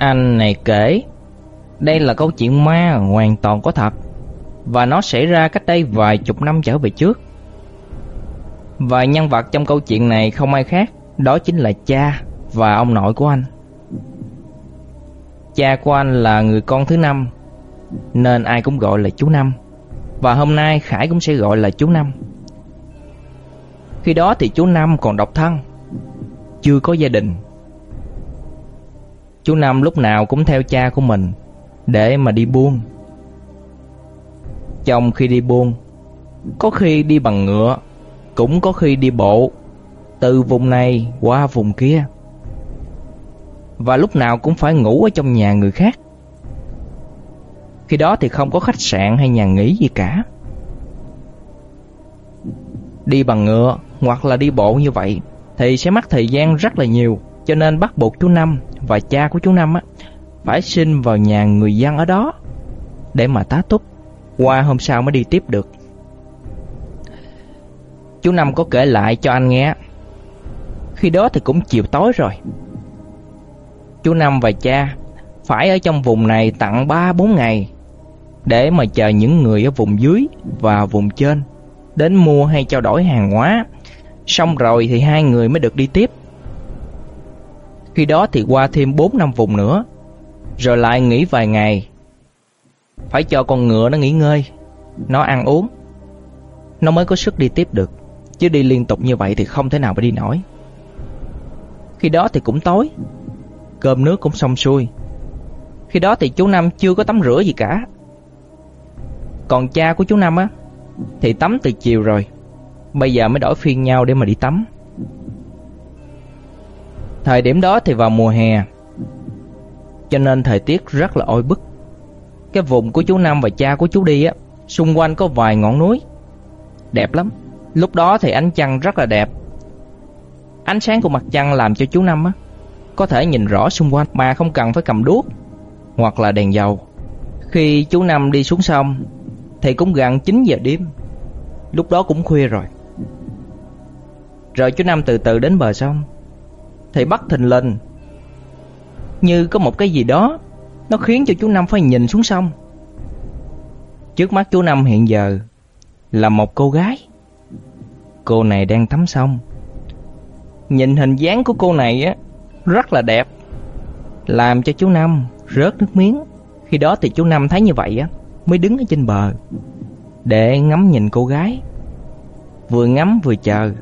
Anh này kể, đây là câu chuyện ma hoàn toàn có thật và nó xảy ra cách đây vài chục năm trở về trước. Và nhân vật trong câu chuyện này không ai khác, đó chính là cha và ông nội của anh. Cha của anh là người con thứ năm, nên ai cũng gọi là chú Năm. Và hôm nay Khải cũng sẽ gọi là chú Năm. Khi đó thì chú Năm còn độc thân, chưa có gia đình. Chú Năm lúc nào cũng theo cha của mình để mà đi buôn. Trong khi đi buôn, có khi đi bằng ngựa, cũng có khi đi bộ, từ vùng này qua vùng kia. Và lúc nào cũng phải ngủ ở trong nhà người khác. Khi đó thì không có khách sạn hay nhà nghỉ gì cả. Đi bằng ngựa hoặc là đi bộ như vậy thì sẽ mất thời gian rất là nhiều, cho nên bắt buộc chú Năm và cha của chú Năm á phải xin vào nhà người dân ở đó để mà tá túc, qua hôm sau mới đi tiếp được. Chú Năm có kể lại cho anh nghe. Khi đó thì cũng chiều tối rồi. Chú Năm và cha phải ở trong vùng này tặng 3-4 ngày để mà chờ những người ở vùng dưới và vùng trên đến mua hay trao đổi hàng hóa. Xong rồi thì hai người mới được đi tiếp. Khi đó thì qua thêm 4 năm vùng nữa, rồi lại nghỉ vài ngày. Phải cho con ngựa nó nghỉ ngơi, nó ăn uống, nó mới có sức đi tiếp được. Chứ đi liên tục như vậy thì không thể nào mà đi nổi. Khi đó thì cũng tối, cơm nước cũng xong xuôi. Khi đó thì chú Năm chưa có tắm rửa gì cả. Còn cha của chú Năm á Thì tắm từ chiều rồi Bây giờ mới đổi phiên nhau để mà đi tắm Thời điểm đó thì vào mùa hè, Cho nên thời tiết rất là oi bức. Cái vùng của chú Năm và cha của chú đi á, Xung quanh có vài ngọn núi, Đẹp lắm. Lúc đó thì ánh trăng rất là đẹp. Ánh sáng của mặt trăng làm cho chú Năm á, Có thể nhìn rõ xung quanh, Mà không cần phải cầm đuốc Hoặc là đèn dầu. Khi chú Năm đi xuống sông, thì cũng gần 9 giờ đêm. Lúc đó cũng khuya rồi. Rồi chú Năm từ từ đến bờ sông. Thì bắt thình lình Như có một cái gì đó Nó khiến cho chú Năm phải nhìn xuống sông. Trước mắt chú Năm hiện giờ Là một cô gái. Cô này đang tắm sông Nhìn hình dáng của cô này á Rất là đẹp Làm cho chú Năm rớt nước miếng. Khi đó thì chú Năm thấy như vậy á mới đứng ở trên bờ để ngắm nhìn cô gái. Vừa ngắm vừa chờ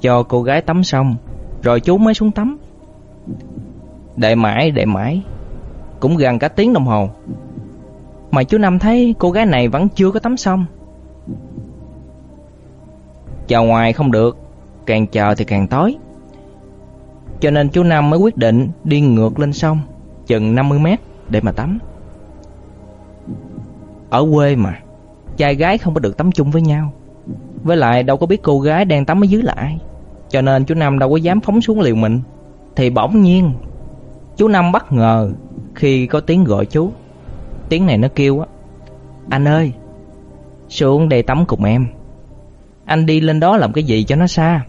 cho cô gái tắm xong, rồi chú mới xuống tắm. Đợi mãi, đợi mãi, cũng gần cả tiếng đồng hồ. Mà chú Năm thấy cô gái này vẫn chưa có tắm xong. Chờ ngoài không được, càng chờ thì càng tối. Cho nên chú Năm mới quyết định đi ngược lên sông chừng 50 mét để mà tắm. Ở quê mà Trai gái không có được tắm chung với nhau Với lại đâu có biết cô gái đang tắm ở dưới là ai cho nên chú Năm đâu có dám phóng xuống liều mình. Thì bỗng nhiên, Chú Năm bất ngờ Khi có tiếng gọi chú. Tiếng này nó kêu á, Anh ơi, Xuống đây tắm cùng em. Anh đi lên đó làm cái gì cho nó xa?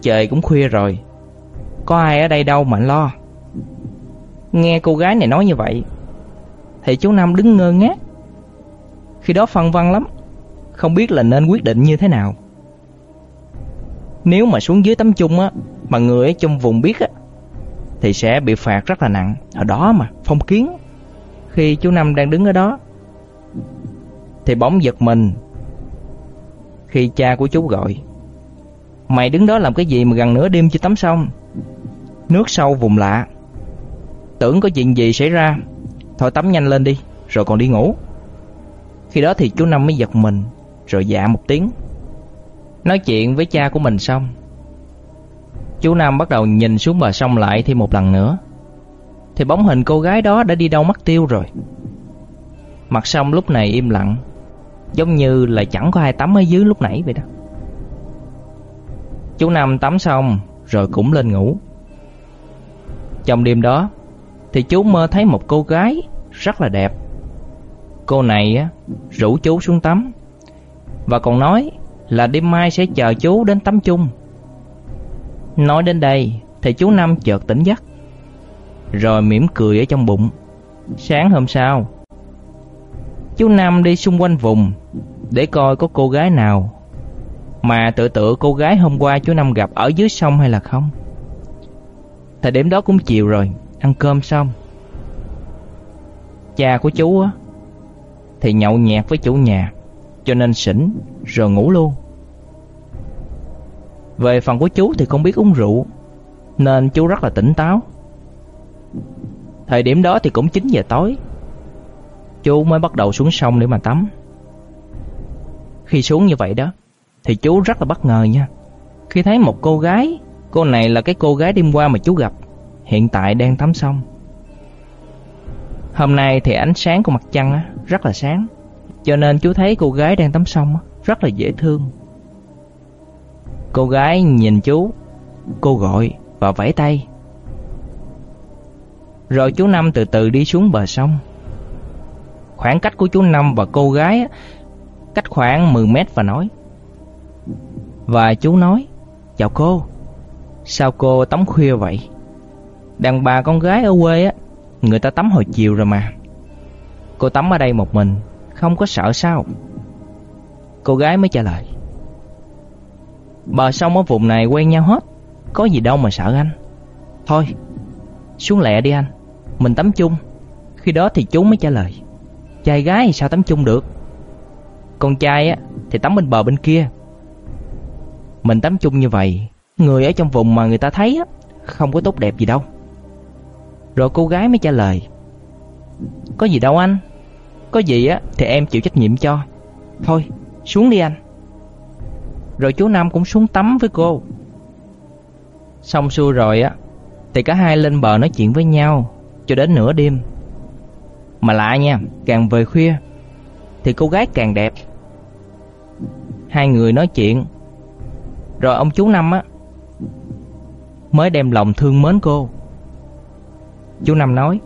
Trời cũng khuya rồi, Có ai ở đây đâu mà anh lo. Nghe cô gái này nói như vậy, thì chú Năm đứng ngơ ngác. Khi đó phân vân lắm, Không biết là nên quyết định như thế nào. Nếu mà xuống dưới tấm chung á Mà người ở trong vùng biết á Thì sẽ bị phạt rất là nặng. Ở đó mà, phong kiến. Khi chú Năm đang đứng ở đó Thì bỗng giật mình Khi cha của chú gọi Mày đứng đó làm cái gì mà gần nửa đêm chưa tắm xong? Nước sâu vùng lạ. Tưởng có chuyện gì xảy ra Thôi tắm nhanh lên đi Rồi còn đi ngủ. Khi đó thì chú Năm mới giật mình Rồi dạ một tiếng. Nói chuyện với cha của mình xong. Chú Nam bắt đầu nhìn xuống bờ sông lại thêm một lần nữa. Thì bóng hình cô gái đó đã đi đâu mất tiêu rồi. Mặt sông lúc này im lặng, Giống như là chẳng có ai tắm ở dưới lúc nãy vậy đó. Chú Nam tắm xong, Rồi cũng lên ngủ. Trong đêm đó, Thì chú mơ thấy một cô gái rất là đẹp. Cô này á, rủ chú xuống tắm. Và còn nói là đêm mai sẽ chờ chú đến tắm chung. Nói đến đây, thì chú Năm chợt tỉnh giấc. Rồi mỉm cười ở trong bụng Sáng hôm sau, Chú Năm đi xung quanh vùng Để coi có cô gái nào Mà tự tự cô gái hôm qua chú Năm gặp ở dưới sông hay là không Thời điểm đó cũng chiều rồi, Ăn cơm xong Cha của chú á, Thì nhậu nhẹt với chủ nhà, Cho nên xỉn rồi ngủ luôn về phần của chú thì không biết uống rượu Nên chú rất là tỉnh táo. Thời điểm đó thì cũng 9 giờ tối. Chú mới bắt đầu xuống sông để mà tắm. Khi xuống như vậy đó Thì chú rất là bất ngờ nha. Khi thấy một cô gái Cô này là cái cô gái đêm qua mà chú gặp Hiện tại đang tắm sông Hôm nay thì ánh sáng của mặt trăng á, rất là sáng Cho nên chú thấy cô gái đang tắm sông á, rất là dễ thương. Cô gái nhìn chú. Cô gọi và vẫy tay. Rồi chú Năm từ từ đi xuống bờ sông. Khoảng cách của chú Năm và cô gái Cách khoảng 10 mét và nói. Và chú nói, Chào cô. Sao cô tắm khuya vậy? Đàn bà con gái ở quê á, Người ta tắm hồi chiều rồi mà. Cô tắm ở đây một mình, Không có sợ sao? Cô gái mới trả lời. Bờ sông ở vùng này quen nhau hết. Có gì đâu mà sợ anh. Thôi, Xuống lẹ đi anh. Mình tắm chung. Khi đó thì chú mới trả lời. Trai gái thì sao tắm chung được? Con trai á, Thì tắm bên bờ bên kia. Mình tắm chung như vậy, Người ở trong vùng mà người ta thấy á, Không có tốt đẹp gì đâu. Rồi cô gái mới trả lời. Có gì đâu anh. Có gì á, thì em chịu trách nhiệm cho. Thôi, xuống đi anh. Rồi chú Năm cũng xuống tắm với cô. Xong xuôi rồi á, Thì cả hai lên bờ nói chuyện với nhau Cho đến nửa đêm. Mà lạ nha, Càng về khuya Thì cô gái càng đẹp. Hai người nói chuyện. Rồi ông chú Năm á Mới đem lòng thương mến cô. Chú Năm nói,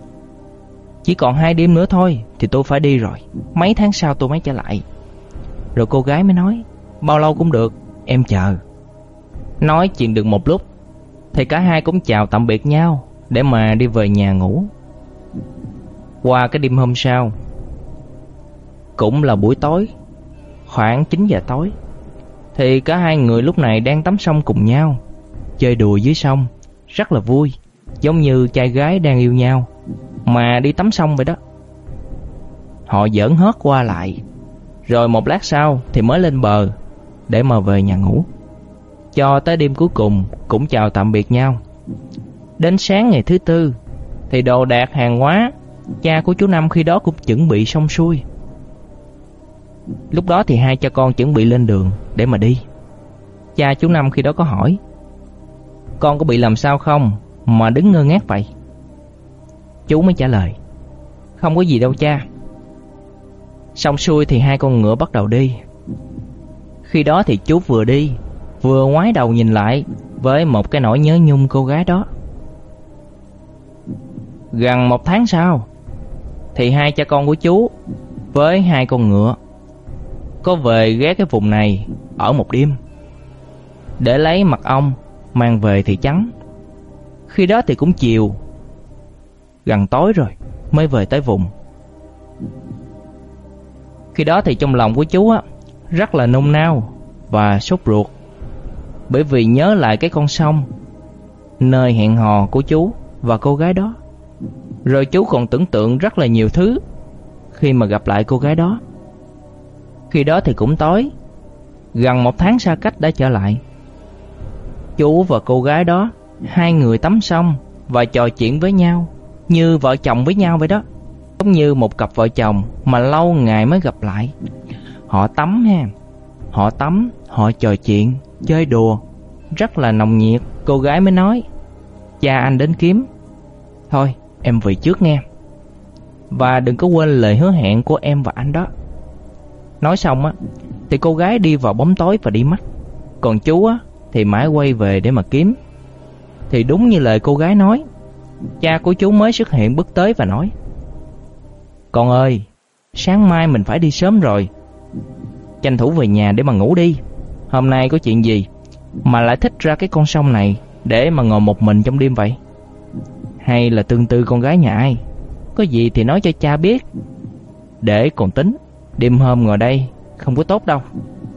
Chỉ còn hai đêm nữa thôi Thì tôi phải đi rồi. Mấy tháng sau tôi mới trở lại. Rồi cô gái mới nói, Bao lâu cũng được. Em chờ. Nói chuyện được một lúc, Thì cả hai cũng chào tạm biệt nhau Để mà đi về nhà ngủ. Qua cái đêm hôm sau, Cũng là buổi tối, Khoảng 9 giờ tối, Thì cả hai người lúc này đang tắm sông cùng nhau, Chơi đùa dưới sông, Rất là vui, Giống như trai gái đang yêu nhau, Mà đi tắm sông vậy đó. Họ giỡn hớt qua lại, Rồi một lát sau thì mới lên bờ để mà về nhà ngủ. Cho tới đêm cuối cùng Cũng chào tạm biệt nhau. Đến sáng ngày thứ tư, Thì đồ đạc hàng hóa Cha của chú Năm khi đó cũng chuẩn bị xong xuôi. Lúc đó thì hai cha con chuẩn bị lên đường Để mà đi. Cha chú Năm khi đó có hỏi, Con có bị làm sao không Mà đứng ngơ ngác vậy? Chú mới trả lời, Không có gì đâu cha. Xong xuôi thì hai con ngựa bắt đầu đi. Khi đó thì chú vừa đi, Vừa ngoái đầu nhìn lại Với một cái nỗi nhớ nhung cô gái đó. Gần một tháng sau, Thì hai cha con của chú Với hai con ngựa Có về ghé cái vùng này Ở một đêm Để lấy mật ong Mang về thì trắng. Khi đó thì cũng chiều, Gần tối rồi Mới về tới vùng. Khi đó thì trong lòng của chú á rất là nôn nao Và sốt ruột. Bởi vì nhớ lại cái con sông, Nơi hẹn hò của chú Và cô gái đó. Rồi chú còn tưởng tượng rất là nhiều thứ Khi mà gặp lại cô gái đó. Khi đó thì cũng tối, Gần một tháng xa cách đã trở lại. Chú và cô gái đó, Hai người tắm xong Và trò chuyện với nhau, Như vợ chồng với nhau vậy đó. Giống như một cặp vợ chồng Mà lâu ngày mới gặp lại. Họ tắm ha. Họ tắm, họ trò chuyện, chơi đùa. Rất là nồng nhiệt Cô gái mới nói. Cha anh đến kiếm. Thôi em về trước nghe. Và đừng có quên lời hứa hẹn của em và anh đó. Nói xong á Thì cô gái đi vào bóng tối và đi mất. Còn chú á thì mãi quay về để mà kiếm. Thì đúng như lời cô gái nói, cha của chú mới xuất hiện bước tới và nói: "Con ơi, sáng mai mình phải đi sớm rồi. Tranh thủ về nhà để mà ngủ đi. Hôm nay có chuyện gì mà lại thích ra cái con sông này để mà ngồi một mình trong đêm vậy?" Hay là tương tư con gái nhà ai Có gì thì nói cho cha biết Để còn tính, Đêm hôm ngồi đây Không có tốt đâu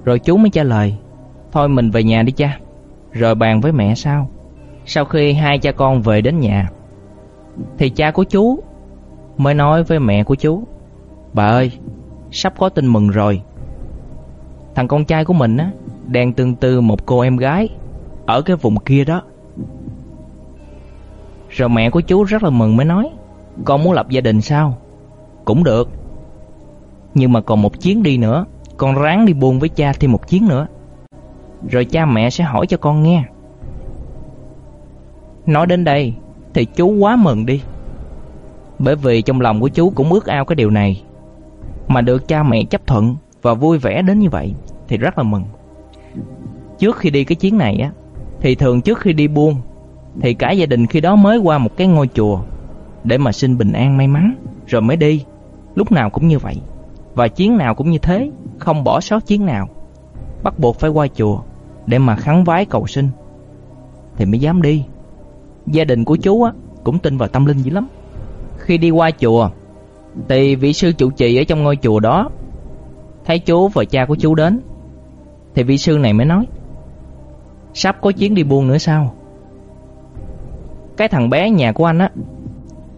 Rồi chú mới trả lời, Thôi mình về nhà đi cha, Rồi bàn với mẹ sao Sau khi hai cha con về đến nhà, Thì cha của chú Mới nói với mẹ của chú, Bà ơi Sắp có tin mừng rồi. Thằng con trai của mình á, Đang tương tư một cô em gái Ở cái vùng kia đó. Rồi mẹ của chú rất là mừng mới nói, Con muốn lập gia đình sao? Cũng được. Nhưng mà còn một chuyến đi nữa, Con ráng đi buôn với cha thêm một chuyến nữa. Rồi cha mẹ sẽ hỏi cho con nghe. Nói đến đây Thì chú quá mừng đi, Bởi vì trong lòng của chú cũng ước ao cái điều này. Mà được cha mẹ chấp thuận Và vui vẻ đến như vậy Thì rất là mừng. Trước khi đi cái chuyến này á, Thì thường trước khi đi buôn, Thì cả gia đình khi đó mới qua một cái ngôi chùa Để mà xin bình an may mắn, Rồi mới đi. Lúc nào cũng như vậy. Và chuyến nào cũng như thế, Không bỏ sót chuyến nào. Bắt buộc phải qua chùa Để mà khấn vái cầu xin Thì mới dám đi. Gia đình của chú á, cũng tin vào tâm linh dữ lắm. Khi đi qua chùa thì vị sư trụ trì ở trong ngôi chùa đó. Thấy chú và cha của chú đến, Thì vị sư này mới nói, Sắp có chuyến đi buôn nữa sao? Cái thằng bé nhà của anh á,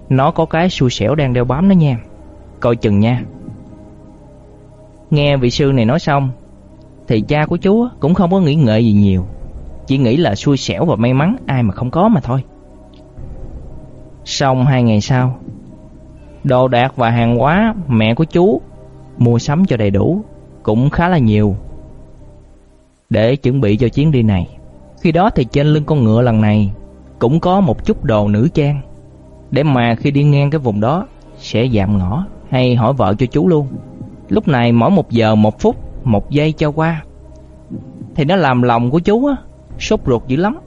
Nó có cái xui xẻo đang đeo bám nó nha. Coi chừng nha. Nghe vị sư này nói xong, Thì cha của chú cũng không có nghĩ ngợi gì nhiều, Chỉ nghĩ là xui xẻo và may mắn Ai mà không có mà thôi. Xong hai ngày sau Đồ đạc và hàng hóa mẹ của chú Mua sắm cho đầy đủ Cũng khá là nhiều. Để chuẩn bị cho chuyến đi này, Khi đó thì trên lưng con ngựa lần này Cũng có một chút đồ nữ trang, Để mà khi đi ngang cái vùng đó Sẽ dạm ngõ Hay hỏi vợ cho chú luôn. Lúc này mỗi một giờ một phút, Một giây cho qua, Thì nó làm lòng của chú á, Sốt ruột dữ lắm.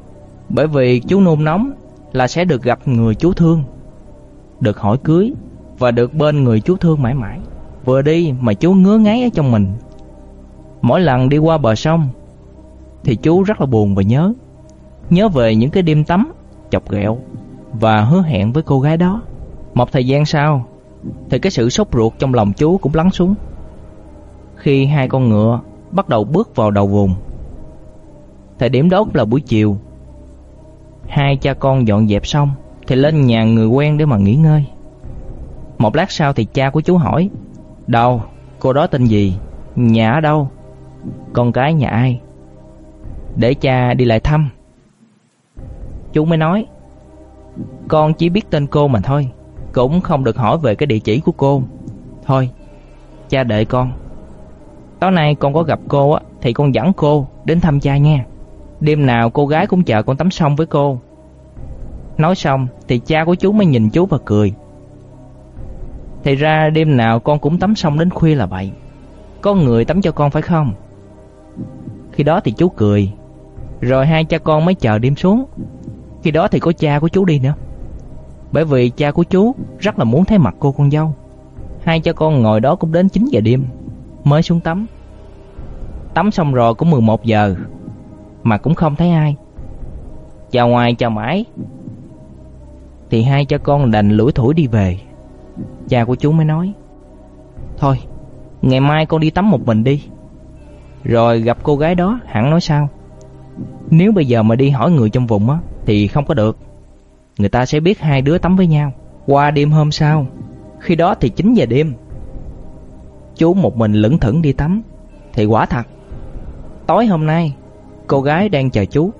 Bởi vì chú nôn nóng là sẽ được gặp người chú thương, Được hỏi cưới và được bên người chú thương mãi mãi. Vừa đi mà chú ngứa ngáy ở trong mình. Mỗi lần đi qua bờ sông, Thì chú rất là buồn và nhớ. Nhớ về những cái đêm tắm, Chọc ghẹo Và hứa hẹn với cô gái đó. Một thời gian sau, Thì cái sự sốt ruột trong lòng chú cũng lắng xuống. Khi hai con ngựa Bắt đầu bước vào đầu vùng, Thời điểm đó là buổi chiều. Hai cha con dọn dẹp xong, Thì lên nhà người quen để mà nghỉ ngơi. Một lát sau thì cha của chú hỏi Đâu, cô đó tên gì, nhà ở đâu, con cái nhà ai? Để cha đi lại thăm. Chú mới nói Con chỉ biết tên cô mà thôi Cũng không được hỏi về cái địa chỉ của cô. Thôi, cha đợi con. Tối nay con có gặp cô á Thì con dẫn cô đến thăm cha nha. Đêm nào cô gái cũng chờ con tắm xong với cô. Nói xong thì cha của chú mới nhìn chú và cười. Thì ra đêm nào con cũng tắm xong đến khuya là vậy. Có người tắm cho con phải không? Khi đó thì chú cười. Rồi hai cha con mới chờ đêm xuống. Khi đó thì có cha của chú đi nữa. Bởi vì cha của chú rất là muốn thấy mặt cô con dâu. Hai cha con ngồi đó cũng đến 9 giờ đêm, Mới xuống tắm. Tắm xong rồi cũng 11 giờ, mà cũng không thấy ai. Chào ngoài chào mãi. Thì hai cha con đành lủi thủi đi về. Cha của chú mới nói: "Thôi, ngày mai con đi tắm một mình đi." Rồi gặp cô gái đó hẳn nói sao? Nếu bây giờ mà đi hỏi người trong vùng á thì không có được. Người ta sẽ biết hai đứa tắm với nhau. Qua đêm hôm sau, khi đó thì 9 giờ đêm. Chú một mình lững thững đi tắm thì quả thật. Tối hôm nay Cô gái đang chờ chú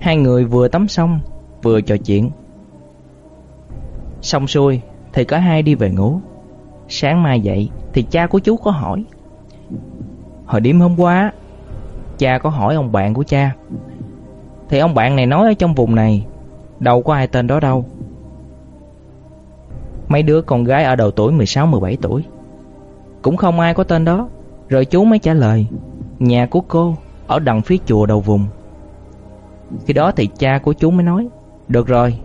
Hai người vừa tắm xong Vừa trò chuyện Xong xuôi thì cả hai đi về ngủ. Sáng mai dậy Thì cha của chú có hỏi. Hồi đêm hôm qua Cha có hỏi ông bạn của cha. Thì ông bạn này nói ở trong vùng này Đâu có ai tên đó đâu. Mấy đứa con gái ở đầu tuổi 16-17 tuổi Cũng không ai có tên đó. Rồi chú mới trả lời Nhà của cô ở đằng phía chùa đầu vùng. Khi đó thì cha của chú mới nói, được rồi,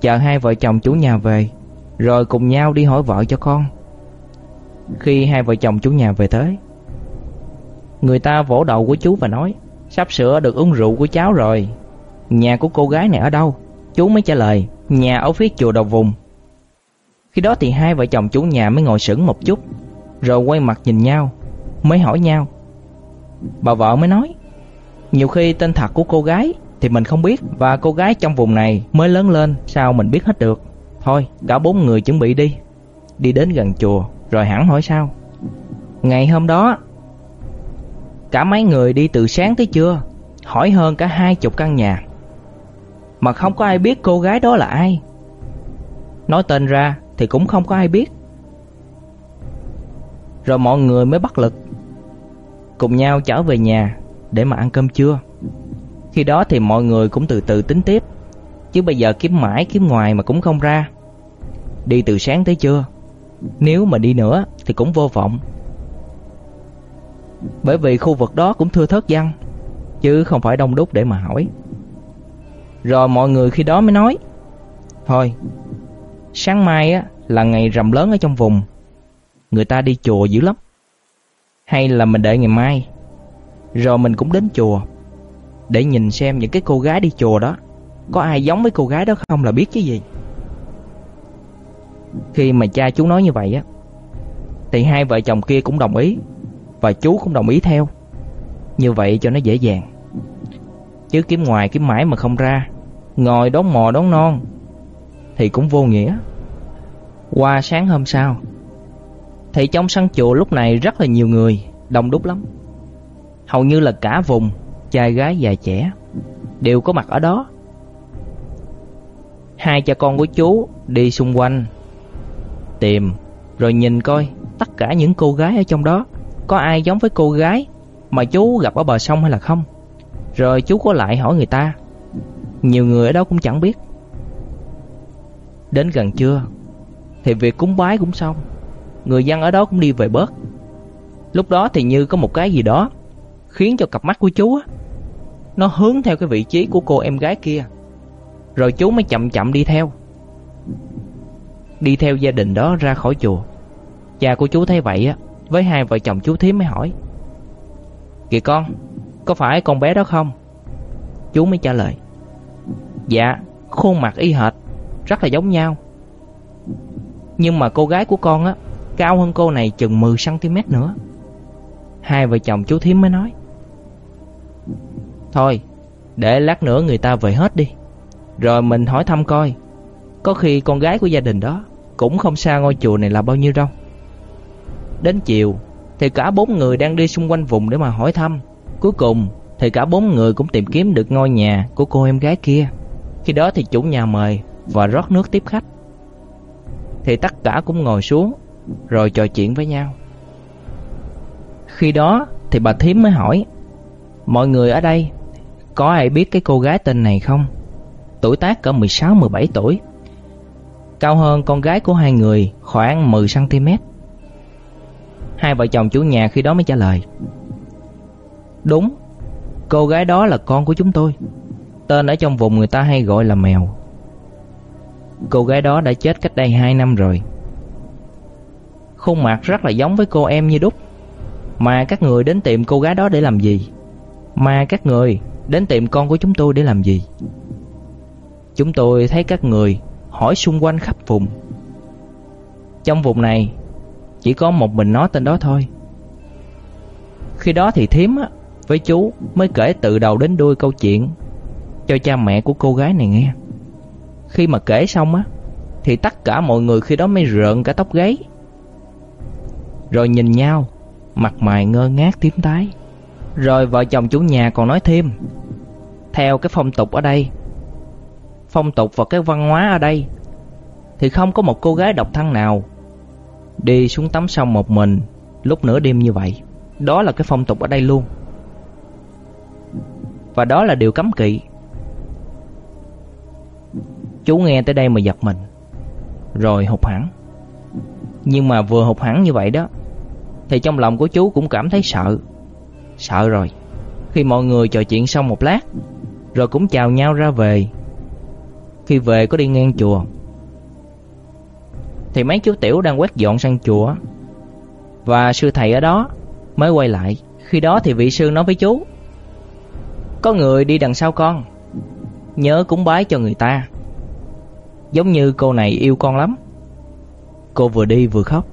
chờ hai vợ chồng chú nhà về, rồi cùng nhau đi hỏi vợ cho con. Khi hai vợ chồng chú nhà về tới, người ta vỗ đầu của chú và nói, sắp sửa được uống rượu của cháu rồi, nhà của cô gái này ở đâu? Chú mới trả lời Nhà ở phía chùa đầu vùng Khi đó thì hai vợ chồng chủ nhà mới ngồi sững một chút Rồi quay mặt nhìn nhau Mới hỏi nhau Bà vợ mới nói Nhiều khi tên thật của cô gái Thì mình không biết Và cô gái trong vùng này mới lớn lên Sao mình biết hết được Thôi cả bốn người chuẩn bị đi. Đi đến gần chùa, Rồi hẳn hỏi sao? Ngày hôm đó, Cả mấy người đi từ sáng tới trưa, Hỏi hơn cả hai chục căn nhà. Mà không có ai biết cô gái đó là ai. Nói tên ra Thì cũng không có ai biết. Rồi mọi người mới bắt lực, Cùng nhau trở về nhà Để mà ăn cơm trưa. Khi đó thì mọi người cũng từ từ tính tiếp. Chứ bây giờ kiếm mãi kiếm ngoài mà cũng không ra. Đi từ sáng tới trưa. Nếu mà đi nữa thì cũng vô vọng. Bởi vì khu vực đó cũng thưa thớt dân Chứ không phải đông đúc để mà hỏi. Rồi mọi người khi đó mới nói, Thôi, Sáng mai á là ngày rằm lớn ở trong vùng. Người ta đi chùa dữ lắm. Hay là mình đợi ngày mai. Rồi mình cũng đến chùa, Để nhìn xem những cái cô gái đi chùa đó. Có ai giống với cô gái đó không là biết chứ gì? Khi mà cha chú nói như vậy á, Thì hai vợ chồng kia cũng đồng ý Và chú cũng đồng ý theo. Như vậy cho nó dễ dàng. Chứ kiếm ngoài kiếm mãi mà không ra, Ngồi đón mò đón non Thì cũng vô nghĩa. Qua sáng hôm sau, Thì trong sân chùa lúc này rất là nhiều người, Đông đúc lắm. Hầu như là cả vùng, Trai gái già trẻ Đều có mặt ở đó. Hai cha con của chú đi xung quanh, Tìm, Rồi nhìn coi Tất cả những cô gái ở trong đó Có ai giống với cô gái Mà chú gặp ở bờ sông hay là không. Rồi chú có lại hỏi người ta, Nhiều người ở đó cũng chẳng biết. Đến gần trưa Thì việc cúng bái cũng xong, Người dân ở đó cũng đi về bớt. Lúc đó thì như có một cái gì đó Khiến cho cặp mắt của chú á, Nó hướng theo cái vị trí của cô em gái kia. Rồi chú mới chậm chậm đi theo. Đi theo gia đình đó ra khỏi chùa. Cha của chú thấy vậy á, Với hai vợ chồng chú thím mới hỏi. Kìa con, có phải con bé đó không? Chú mới trả lời. Dạ khuôn mặt y hệt, Rất là giống nhau. Nhưng mà cô gái của con á, Cao hơn cô này chừng 10cm nữa. Hai vợ chồng chú thím mới nói. Thôi, Để lát nữa người ta về hết đi. Rồi mình hỏi thăm coi Có khi con gái của gia đình đó Cũng không xa ngôi chùa này là bao nhiêu đâu Đến chiều, Thì cả bốn người đang đi xung quanh vùng để mà hỏi thăm Cuối cùng, thì cả bốn người cũng tìm kiếm được ngôi nhà của cô em gái kia. Khi đó thì chủ nhà mời và rót nước tiếp khách. Thì tất cả cũng ngồi xuống, rồi trò chuyện với nhau. Khi đó thì bà thím mới hỏi, Mọi người ở đây, có ai biết cái cô gái tên này không? Tuổi tác cỡ 16-17 tuổi. Cao hơn con gái của hai người khoảng 10cm Hai vợ chồng chủ nhà khi đó mới trả lời, Đúng, Cô gái đó là con của chúng tôi. Tên ở trong vùng người ta hay gọi là mèo. Cô gái đó đã chết cách đây 2 năm rồi. Khuôn mặt rất là giống với cô em như đúc. Mà các người đến tìm cô gái đó để làm gì? Mà các người đến tìm con của chúng tôi để làm gì? Chúng tôi thấy các người hỏi xung quanh khắp vùng Trong vùng này Chỉ có một mình nó tên đó thôi Khi đó thì thím á với chú mới kể từ đầu đến đuôi câu chuyện cho cha mẹ của cô gái này nghe. Khi mà kể xong á thì tất cả mọi người khi đó mới rợn cả tóc gáy. Rồi nhìn nhau, mặt mày ngơ ngác tím tái. Rồi vợ chồng chủ nhà còn nói thêm, theo cái phong tục ở đây, phong tục và cái văn hóa ở đây, thì không có một cô gái độc thân nào đi xuống tắm sông một mình lúc nửa đêm như vậy. Đó là cái phong tục ở đây luôn. Và đó là điều cấm kỵ. Chú nghe tới đây mà giật mình, Rồi hụt hẳn. Nhưng mà vừa hụt hẳn như vậy đó, Thì trong lòng của chú cũng cảm thấy sợ. Sợ rồi. Khi mọi người trò chuyện xong một lát, Rồi cũng chào nhau ra về. Khi về có đi ngang chùa. Thì mấy chú tiểu đang quét dọn sang chùa, Và sư thầy ở đó Mới quay lại. Khi đó thì vị sư nói với chú, có người đi đằng sau con, Nhớ cúng bái cho người ta. Giống như cô này yêu con lắm. Cô vừa đi vừa khóc.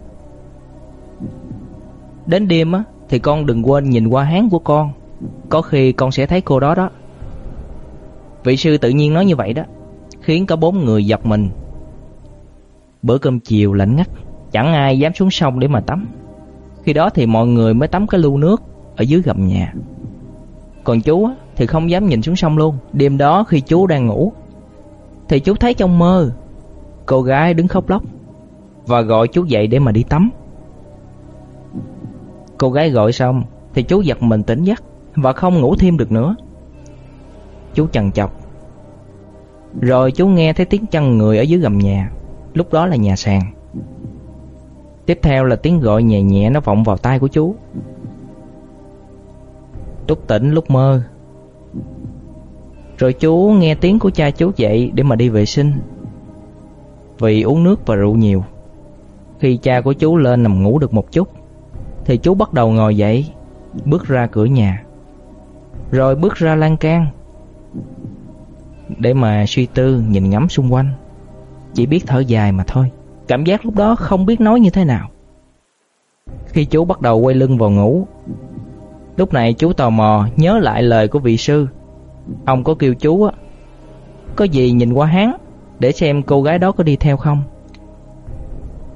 Đến đêm á, Thì con đừng quên nhìn qua háng của con. Có khi con sẽ thấy cô đó đó. Vị sư tự nhiên nói như vậy đó. Khiến cả bốn người giật mình. Bữa cơm chiều lạnh ngắt, Chẳng ai dám xuống sông để mà tắm. Khi đó thì mọi người mới tắm cái lu nước Ở dưới gầm nhà. Còn chú thì không dám nhìn xuống sông luôn. Đêm đó khi chú đang ngủ, Thì chú thấy trong mơ, Cô gái đứng khóc lóc Và gọi chú dậy để mà đi tắm. Cô gái gọi xong, Thì chú giật mình tỉnh giấc Và không ngủ thêm được nữa. Chú chần chọc. Rồi chú nghe thấy tiếng chân người ở dưới gầm nhà. Lúc đó là nhà sàn. Tiếp theo là tiếng gọi nhẹ nhẹ nó vọng vào tai của chú. Túc tỉnh lúc mơ. Rồi chú nghe tiếng của cha chú dậy để mà đi vệ sinh. Vì uống nước và rượu nhiều. Khi cha của chú lên nằm ngủ được một chút, Thì chú bắt đầu ngồi dậy, Bước ra cửa nhà. Rồi bước ra lan can. Để mà suy tư, nhìn ngắm xung quanh. Chỉ biết thở dài mà thôi. Cảm giác lúc đó không biết nói như thế nào. Khi chú bắt đầu quay lưng vào ngủ, Lúc này chú tò mò nhớ lại lời của vị sư. Ông có kêu chú á, Có gì nhìn qua háng Để xem cô gái đó có đi theo không?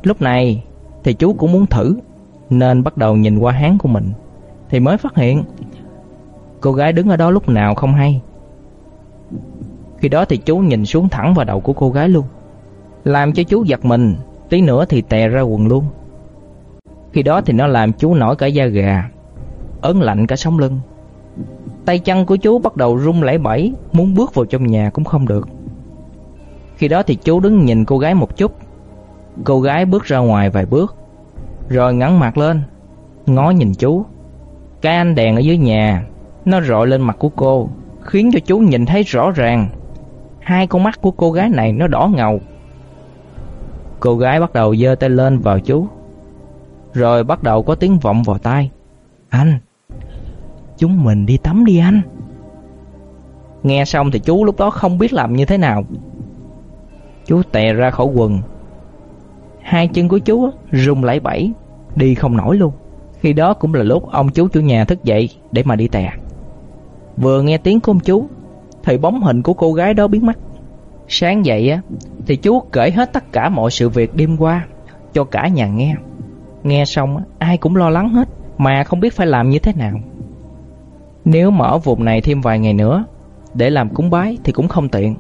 Lúc này Thì chú cũng muốn thử, Nên bắt đầu nhìn qua háng của mình, Thì mới phát hiện Cô gái đứng ở đó lúc nào không hay. Khi đó thì chú nhìn xuống thẳng vào đầu của cô gái luôn. Làm cho chú giật mình, Tí nữa thì tè ra quần luôn. Khi đó thì nó làm chú nổi cả da gà, Ớn lạnh cả sống lưng. Tay chân của chú bắt đầu run lẩy bẩy, Muốn bước vào trong nhà cũng không được. Khi đó thì chú đứng nhìn cô gái một chút. Cô gái bước ra ngoài vài bước, Rồi ngẩng mặt lên, Ngó nhìn chú. Cái ánh đèn ở dưới nhà, Nó rọi lên mặt của cô, Khiến cho chú nhìn thấy rõ ràng. Hai con mắt của cô gái này nó đỏ ngầu. Cô gái bắt đầu giơ tay lên vào chú, Rồi bắt đầu có tiếng vọng vào tai. Anh, Chúng mình đi tắm đi anh. Nghe xong thì chú lúc đó không biết làm như thế nào. Chú tè ra khỏi quần. Hai chân của chú rung lẩy bẩy, Đi không nổi luôn. Khi đó cũng là lúc ông chú chủ nhà thức dậy Để mà đi tè. Vừa nghe tiếng của ông chú thì bóng hình của cô gái đó biến mất Sáng dậy á, thì chú kể hết tất cả mọi sự việc đêm qua, cho cả nhà nghe. Nghe xong ai cũng lo lắng hết, mà không biết phải làm như thế nào. Nếu mà ở vùng này thêm vài ngày nữa, để làm cúng bái thì cũng không tiện.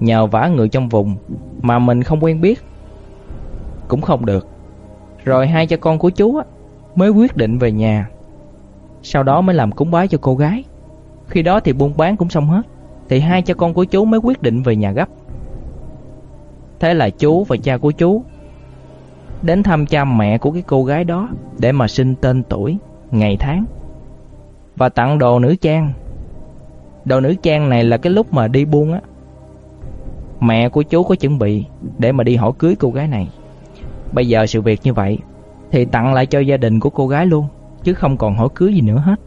Nhờ vả người trong vùng, mà mình không quen biết, cũng không được. Rồi hai cha con của chú á, mới quyết định về nhà. Sau đó mới làm cúng bái cho cô gái. Khi đó thì buôn bán cũng xong hết thì hai cha con của chú mới quyết định về nhà gấp. Thế là chú và cha của chú đến thăm cha mẹ của cái cô gái đó để mà xin tên tuổi, ngày tháng và tặng đồ nữ trang. Đồ nữ trang này là cái lúc mà đi buôn á. Mẹ của chú có chuẩn bị để mà đi hỏi cưới cô gái này. Bây giờ sự việc như vậy thì tặng lại cho gia đình của cô gái luôn, chứ không còn hỏi cưới gì nữa hết.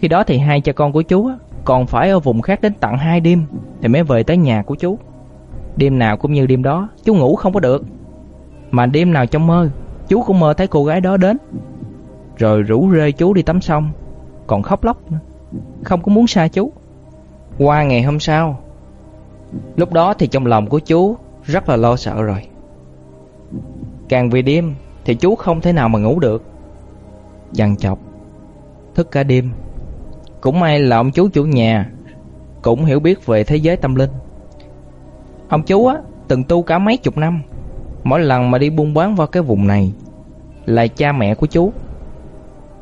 Khi đó thì hai cha con của chú á, còn phải ở vùng khác đến tận hai đêm thì mới về tới nhà của chú. Đêm nào cũng như đêm đó, chú ngủ không có được. Mà đêm nào trong mơ, chú cũng mơ thấy cô gái đó đến. Rồi rủ rê chú đi tắm sông, còn khóc lóc nữa. Không có muốn xa chú. Qua ngày hôm sau, lúc đó thì trong lòng của chú rất là lo sợ rồi. Càng về đêm thì chú không thể nào mà ngủ được. dằn chọc, thức cả đêm. Cũng may là ông chú chủ nhà cũng hiểu biết về thế giới tâm linh. Ông chú á, từng tu cả mấy chục năm. Mỗi lần mà đi buôn bán vào cái vùng này Là cha mẹ của chú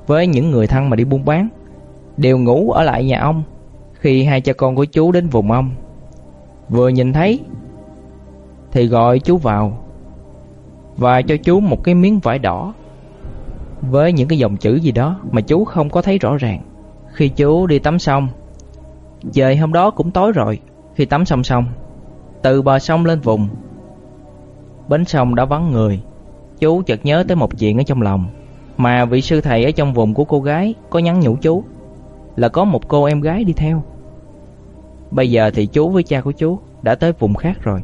Với những người thân mà đi buôn bán Đều ngủ ở lại nhà ông Khi hai cha con của chú đến vùng ông. Vừa nhìn thấy Thì gọi chú vào Và cho chú một cái miếng vải đỏ Với những cái dòng chữ gì đó Mà chú không có thấy rõ ràng. Khi chú đi tắm xong Trời hôm đó cũng tối rồi Khi tắm xong xong từ bờ sông lên vùng Bến sông đã vắng người Chú chợt nhớ tới một chuyện ở trong lòng Mà vị sư thầy ở trong vùng của cô gái Có nhắn nhủ chú Là có một cô em gái đi theo Bây giờ thì chú với cha của chú đã tới vùng khác rồi.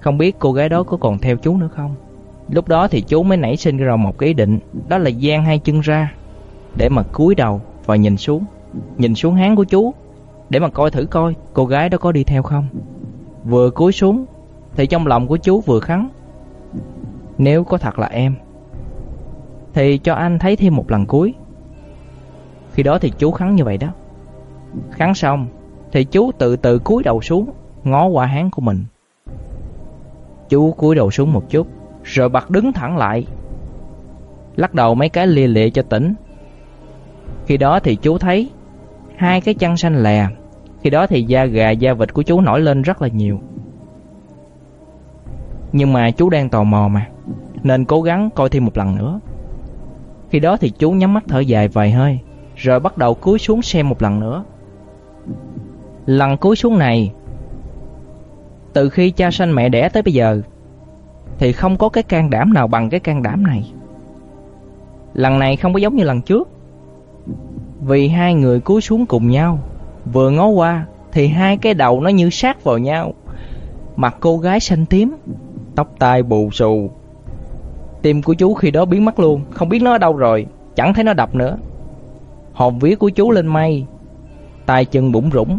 Không biết cô gái đó có còn theo chú nữa không? Lúc đó thì chú mới nảy sinh ra một ý định, đó là dang hai chân ra để mà cúi đầu và nhìn xuống, nhìn xuống háng của chú để mà coi thử coi cô gái đó có đi theo không. Vừa cúi xuống thì trong lòng của chú vừa khắn. Nếu có thật là em thì cho anh thấy thêm một lần cuối. Khi đó thì chú khắn như vậy đó. Khắn xong thì chú từ từ cúi đầu xuống, ngó qua háng của mình. Chú cúi đầu xuống một chút, rồi bật đứng thẳng lại. Lắc đầu mấy cái lia lịa cho tỉnh. Khi đó thì chú thấy hai cái chân xanh lè. Khi đó thì da gà da vịt của chú nổi lên rất là nhiều. Nhưng mà chú đang tò mò mà, nên cố gắng coi thêm một lần nữa. Khi đó thì chú nhắm mắt thở dài vài hơi, rồi bắt đầu cúi xuống xem một lần nữa. Lần cúi xuống này, từ khi cha sanh mẹ đẻ tới bây giờ, thì không có cái can đảm nào bằng cái can đảm này. Lần này không có giống như lần trước. Vì hai người cúi xuống cùng nhau, vừa ngó qua thì hai cái đầu nó như sát vào nhau. Mặt cô gái xanh tím, tóc tai bù xù. Tim của chú khi đó biến mất luôn, không biết nó ở đâu rồi, chẳng thấy nó đập nữa. Hồn vía của chú lên mây, tay chân bủng rủng.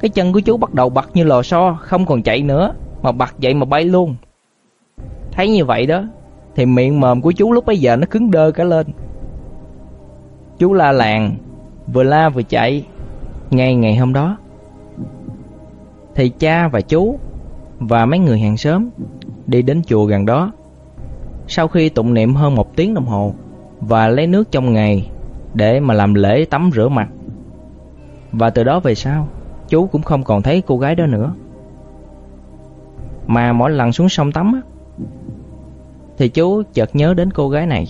Cái chân của chú bắt đầu bật như lò xo, không còn chạy nữa, mà bật dậy mà bay luôn. Thấy như vậy đó, thì miệng mồm của chú lúc bấy giờ nó cứng đơ cả lên. Chú la làng, vừa la vừa chạy. Ngay ngày hôm đó, thì cha và chú và mấy người hàng xóm đi đến chùa gần đó. Sau khi tụng niệm hơn một tiếng đồng hồ và lấy nước trong ngày để mà làm lễ tắm rửa mặt. Và từ đó về sau, chú cũng không còn thấy cô gái đó nữa. Mà mỗi lần xuống sông tắm á, thì chú chợt nhớ đến cô gái này.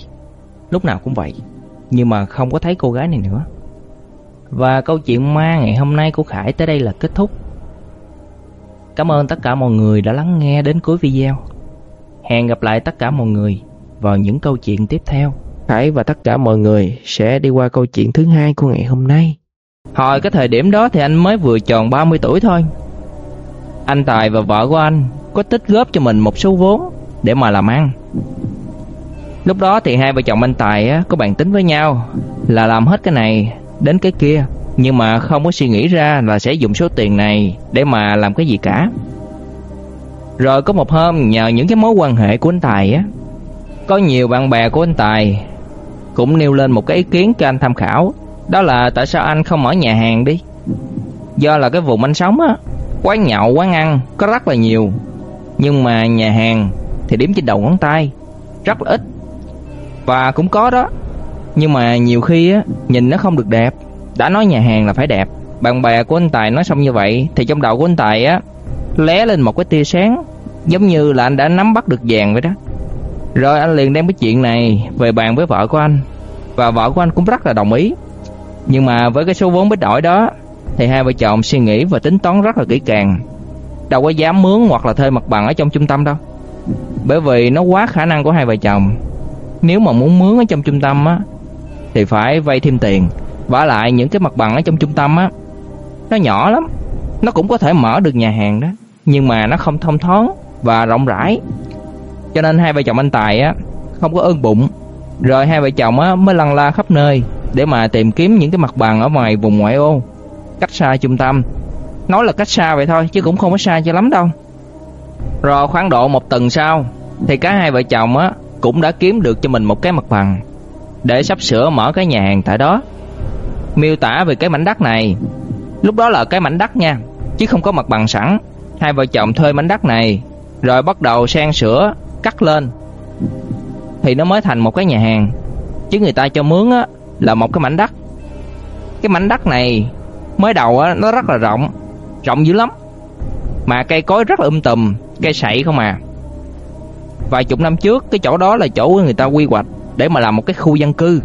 Lúc nào cũng vậy, nhưng mà không có thấy cô gái này nữa. Và câu chuyện ma ngày hôm nay của Khải tới đây là kết thúc. Cảm ơn tất cả mọi người đã lắng nghe đến cuối video. Hẹn gặp lại tất cả mọi người vào những câu chuyện tiếp theo. Khải và tất cả mọi người sẽ đi qua câu chuyện thứ hai của ngày hôm nay. Hồi cái thời điểm đó thì anh mới vừa tròn 30 tuổi thôi. Anh Tài và vợ của anh có tích góp cho mình một số vốn để mà làm ăn. Lúc đó thì hai vợ chồng anh Tài á, có bàn tính với nhau là làm hết cái này đến cái kia nhưng mà không có suy nghĩ ra là sẽ dùng số tiền này để mà làm cái gì cả. Rồi có một hôm nhờ những cái mối quan hệ của anh Tài á, có nhiều bạn bè của anh Tài cũng nêu lên một cái ý kiến cho anh tham khảo, đó là tại sao anh không mở nhà hàng đi. Do là cái vùng anh sống á, quán nhậu, quán ăn có rất là nhiều, nhưng mà nhà hàng thì điểm trên đầu ngón tay, rất là ít. Và cũng có đó, nhưng mà nhiều khi á nhìn nó không được đẹp. Đã nói nhà hàng là phải đẹp. Bạn bè của anh Tài nói xong như vậy thì trong đầu của anh Tài á lé lên một cái tia sáng, giống như là anh đã nắm bắt được vàng vậy đó. Rồi anh liền đem cái chuyện này về bàn với vợ của anh và vợ của anh cũng rất là đồng ý. Nhưng mà với cái số vốn bích đổi đó thì hai vợ chồng suy nghĩ và tính toán rất là kỹ càng. Đâu có dám mướn hoặc là thuê mặt bằng ở trong trung tâm đâu. Bởi vì nó quá khả năng của hai vợ chồng. Nếu mà muốn mướn ở trong trung tâm á thì phải vay thêm tiền. Vả lại những cái mặt bằng ở trong trung tâm á nó nhỏ lắm. Nó cũng có thể mở được nhà hàng đó, nhưng mà nó không thông thoáng và rộng rãi. Cho nên hai vợ chồng anh Tài á không có ơn bụng. Rồi hai vợ chồng á mới lăn la khắp nơi để mà tìm kiếm những cái mặt bằng ở ngoài vùng ngoại ô, cách xa trung tâm. Nói là cách xa vậy thôi chứ cũng không có xa cho lắm đâu. Rồi khoảng độ một tuần sau thì cả hai vợ chồng á cũng đã kiếm được cho mình một cái mặt bằng để sắp sửa mở cái nhà hàng tại đó. Miêu tả về cái mảnh đất này, lúc đó là cái mảnh đất nha, chứ không có mặt bằng sẵn. Hai vợ chồng thuê mảnh đất này, rồi bắt đầu sang sửa, cắt lên. Thì nó mới thành một cái nhà hàng. Chứ người ta cho mướn á là một cái mảnh đất. Cái mảnh đất này mới đầu á nó rất là rộng, rộng dữ lắm. Mà cây cối rất là um tùm, cây sậy không à. Vài chục năm trước cái chỗ đó là chỗ người ta quy hoạch để mà làm một cái khu dân cư.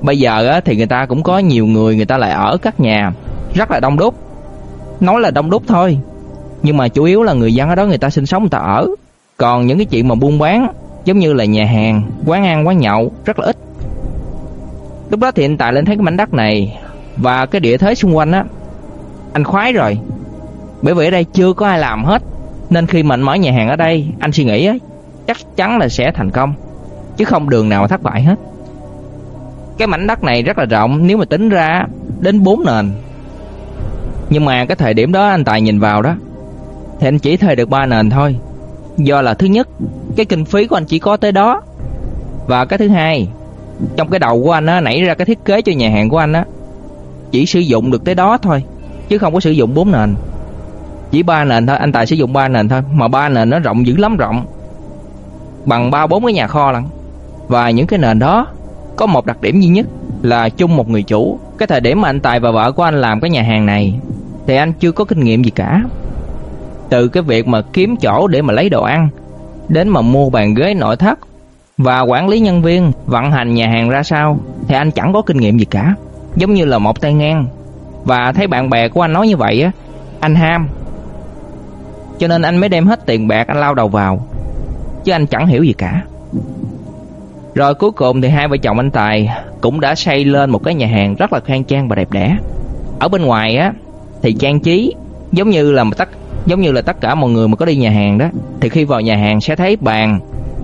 Bây giờ á, thì người ta cũng có nhiều người người ta lại ở các nhà rất là đông đúc. Nói là đông đúc thôi, nhưng mà chủ yếu là người dân ở đó người ta sinh sống người ta ở. Còn những cái chuyện mà buôn bán giống như là nhà hàng, quán ăn, quán nhậu rất là ít. Lúc đó thì anh Tài lên thấy cái mảnh đất này và cái địa thế xung quanh á, anh khoái rồi. Bởi vì ở đây chưa có ai làm hết Nên khi mình mở nhà hàng ở đây Anh suy nghĩ chắc chắn là sẽ thành công, Chứ không đường nào mà thất bại hết. Cái mảnh đất này rất là rộng, Nếu mà tính ra đến 4 nền. Nhưng mà cái thời điểm đó anh Tài nhìn vào đó, Thì anh chỉ thuê được 3 nền thôi. Do là thứ nhất, Cái kinh phí của anh chỉ có tới đó. Và cái thứ hai, Trong cái đầu của anh á, Nảy ra cái thiết kế cho nhà hàng của anh á, Chỉ sử dụng được tới đó thôi, Chứ không có sử dụng 4 nền. Chỉ 3 nền thôi, Anh Tài sử dụng 3 nền thôi, Mà 3 nền nó rộng dữ lắm, rộng. Bằng 3-4 cái nhà kho lận Và những cái nền đó Có một đặc điểm duy nhất Là chung một người chủ Cái thời điểm mà anh Tài và vợ của anh làm cái nhà hàng này Thì anh chưa có kinh nghiệm gì cả từ cái việc mà kiếm chỗ để mà lấy đồ ăn đến mà mua bàn ghế nội thất và quản lý nhân viên, vận hành nhà hàng ra sao thì anh chẳng có kinh nghiệm gì cả, giống như là một tay ngang. Và thấy bạn bè của anh nói như vậy á, anh ham. Cho nên anh mới đem hết tiền bạc anh lao đầu vào. Chứ anh chẳng hiểu gì cả. Rồi cuối cùng thì hai vợ chồng anh Tài cũng đã xây lên một cái nhà hàng rất là khang trang và đẹp đẽ. Ở bên ngoài á, thì trang trí giống như là một tất, Giống như là tất cả mọi người mà có đi nhà hàng đó, Thì khi vào nhà hàng sẽ thấy bàn,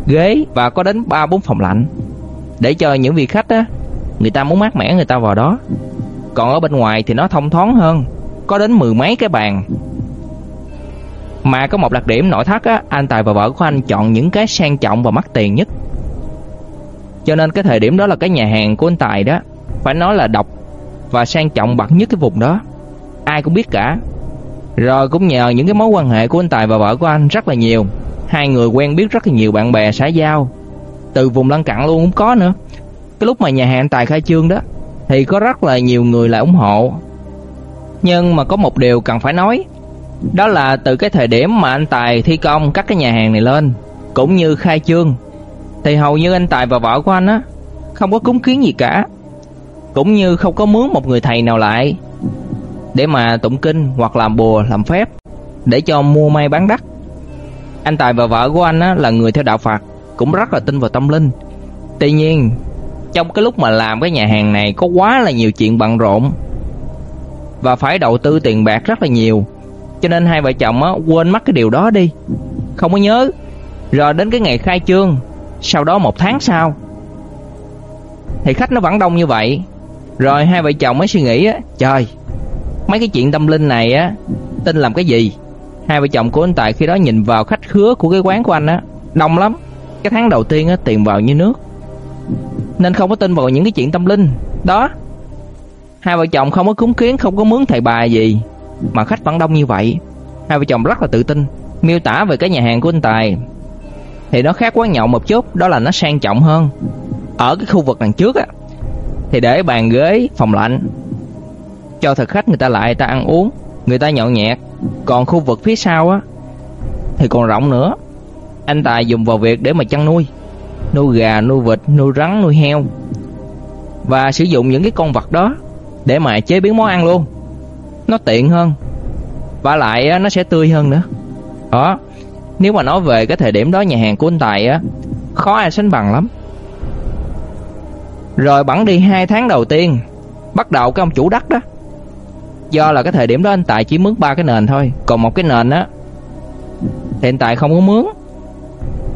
Ghế và có đến 3-4 phòng lạnh Để cho những vị khách á, Người ta muốn mát mẻ người ta vào đó Còn ở bên ngoài thì nó thông thoáng hơn, Có đến mười mấy cái bàn mà có một đặc điểm nội thất á, Anh Tài và vợ của anh chọn những cái sang trọng và mắc tiền nhất. Cho nên cái thời điểm đó là cái nhà hàng của anh Tài đó, Phải nói là độc Và sang trọng bậc nhất cái vùng đó. Ai cũng biết cả. Rồi cũng nhờ những cái mối quan hệ của anh Tài và vợ của anh rất là nhiều. Hai người quen biết rất là nhiều bạn bè xã giao. Từ vùng lân cận luôn cũng có nữa. Cái lúc mà nhà hàng Tài khai trương đó, Thì có rất là nhiều người lại ủng hộ. Nhưng mà có một điều cần phải nói. Đó là từ cái thời điểm mà anh Tài thi công các cái nhà hàng này lên Cũng như khai trương Thì hầu như anh Tài và vợ của anh á Không có cúng kiến gì cả Cũng như không có mướn một người thầy nào lại để mà tụng kinh hoặc làm bùa làm phép để cho mua may bán đắt. Anh Tài và vợ của anh á, là người theo đạo Phật, cũng rất là tin vào tâm linh. Tuy nhiên, trong cái lúc mà làm cái nhà hàng này có quá là nhiều chuyện bận rộn và phải đầu tư tiền bạc rất là nhiều. Cho nên hai vợ chồng á quên mất cái điều đó đi. Không có nhớ. Rồi đến cái ngày khai trương, sau đó một tháng sau thì khách nó vẫn đông như vậy. Rồi hai vợ chồng mới suy nghĩ á, trời, Mấy cái chuyện tâm linh này á Tin làm cái gì Hai vợ chồng của anh Tài khi đó nhìn vào khách khứa của cái quán của anh á Đông lắm Cái tháng đầu tiên á tiền vào như nước Nên không có tin vào những cái chuyện tâm linh Đó Hai vợ chồng không có cúng kiến Không có mướn thầy bà gì mà khách vẫn đông như vậy Hai vợ chồng rất là tự tin Miêu tả về cái nhà hàng của anh Tài Thì nó khác quán nhậu một chút Đó là nó sang trọng hơn Ở cái khu vực đằng trước á Thì để bàn ghế phòng lạnh cho thực khách người ta lại ta ăn uống, người ta nhậu nhẹt. Còn khu vực phía sau á thì còn rộng nữa. Anh Tài dùng vào việc để mà chăn nuôi, nuôi gà, nuôi vịt, nuôi rắn, nuôi heo và sử dụng những cái con vật đó để mà chế biến món ăn luôn. Nó tiện hơn. Và lại nó sẽ tươi hơn nữa. Đó. Nếu mà nói về cái thời điểm đó nhà hàng của anh Tài á khó ai sánh bằng lắm. Rồi bẵng đi hai tháng đầu tiên, bắt đầu cái ông chủ đất đó Do là cái thời điểm đó anh Tài chỉ mướn ba cái nền thôi Còn một cái nền á Thì anh Tài không có mướn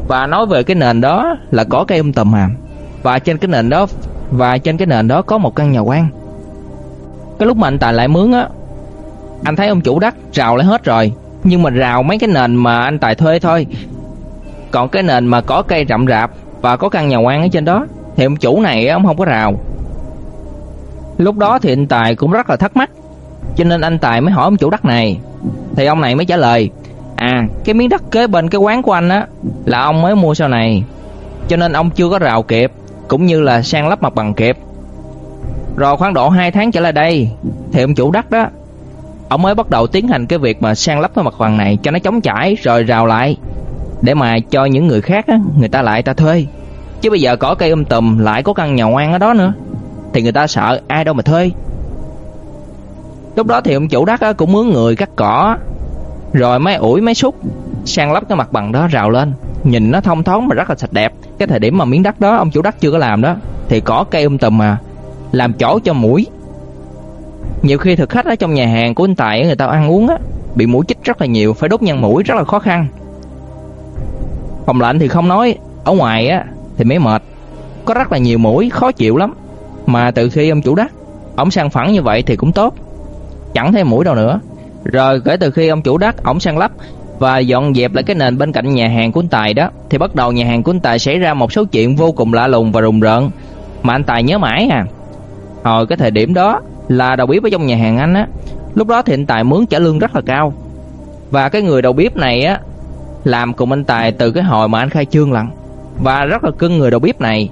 Và nói về cái nền đó Là có cây um tùm hàm Và trên cái nền đó Và trên cái nền đó có một căn nhà quan Cái lúc mà anh Tài lại mướn á anh thấy ông chủ đất rào lại hết rồi. Nhưng mà rào mấy cái nền mà anh Tài thuê thôi. Còn cái nền mà có cây rậm rạp Và có căn nhà quan ở trên đó, Thì ông chủ này ông không có rào. Lúc đó thì anh Tài cũng rất là thắc mắc, cho nên anh Tài mới hỏi ông chủ đất này. Thì ông này mới trả lời À cái miếng đất kế bên cái quán của anh á, Là ông mới mua sau này. Cho nên ông chưa có rào kịp, Cũng như là sang lắp mặt bằng kịp. Rồi khoảng độ 2 tháng trở lại đây, Thì ông chủ đất đó Ông mới bắt đầu tiến hành cái việc mà sang lấp cái mặt bằng này Cho nó chống chảy rồi rào lại. Để mà cho những người khác á, Người ta lại ta thuê. Chứ bây giờ có cây um tùm, lại có căn nhà ngoan ở đó nữa, Thì người ta sợ ai đâu mà thuê. Lúc đó thì ông chủ đất á, cũng mướn người cắt cỏ, Rồi mấy ủi mấy xúc Sang lấp cái mặt bằng đó rào lên. Nhìn nó thông thoáng mà rất là sạch đẹp. Cái thời điểm mà miếng đất đó ông chủ đất chưa có làm đó, Thì có cây um tùm mà Làm chỗ cho mũi. Nhiều khi thực khách ở trong nhà hàng của anh Tài Người ta ăn uống á bị mũi chích rất là nhiều, phải đốt nhang mũi rất là khó khăn. Phòng lạnh thì không nói, ở ngoài á thì mới mệt. Có rất là nhiều mũi, khó chịu lắm. Mà từ khi ông chủ đắc, ổng sang phẳng như vậy thì cũng tốt. Chẳng thấy mũi đâu nữa. Rồi kể từ khi ông chủ đắc ổng sang lắp và dọn dẹp lại cái nền bên cạnh nhà hàng của anh Tài đó thì bắt đầu nhà hàng của anh Tài xảy ra một số chuyện vô cùng lạ lùng và rùng rợn mà anh Tài nhớ mãi à. Hồi cái thời điểm đó là đầu bếp ở trong nhà hàng anh á, lúc đó thì anh Tài mướn trả lương rất là cao. Và cái người đầu bếp này á làm cùng anh Tài từ cái hồi mà anh khai trương lận và rất là cưng người đầu bếp này.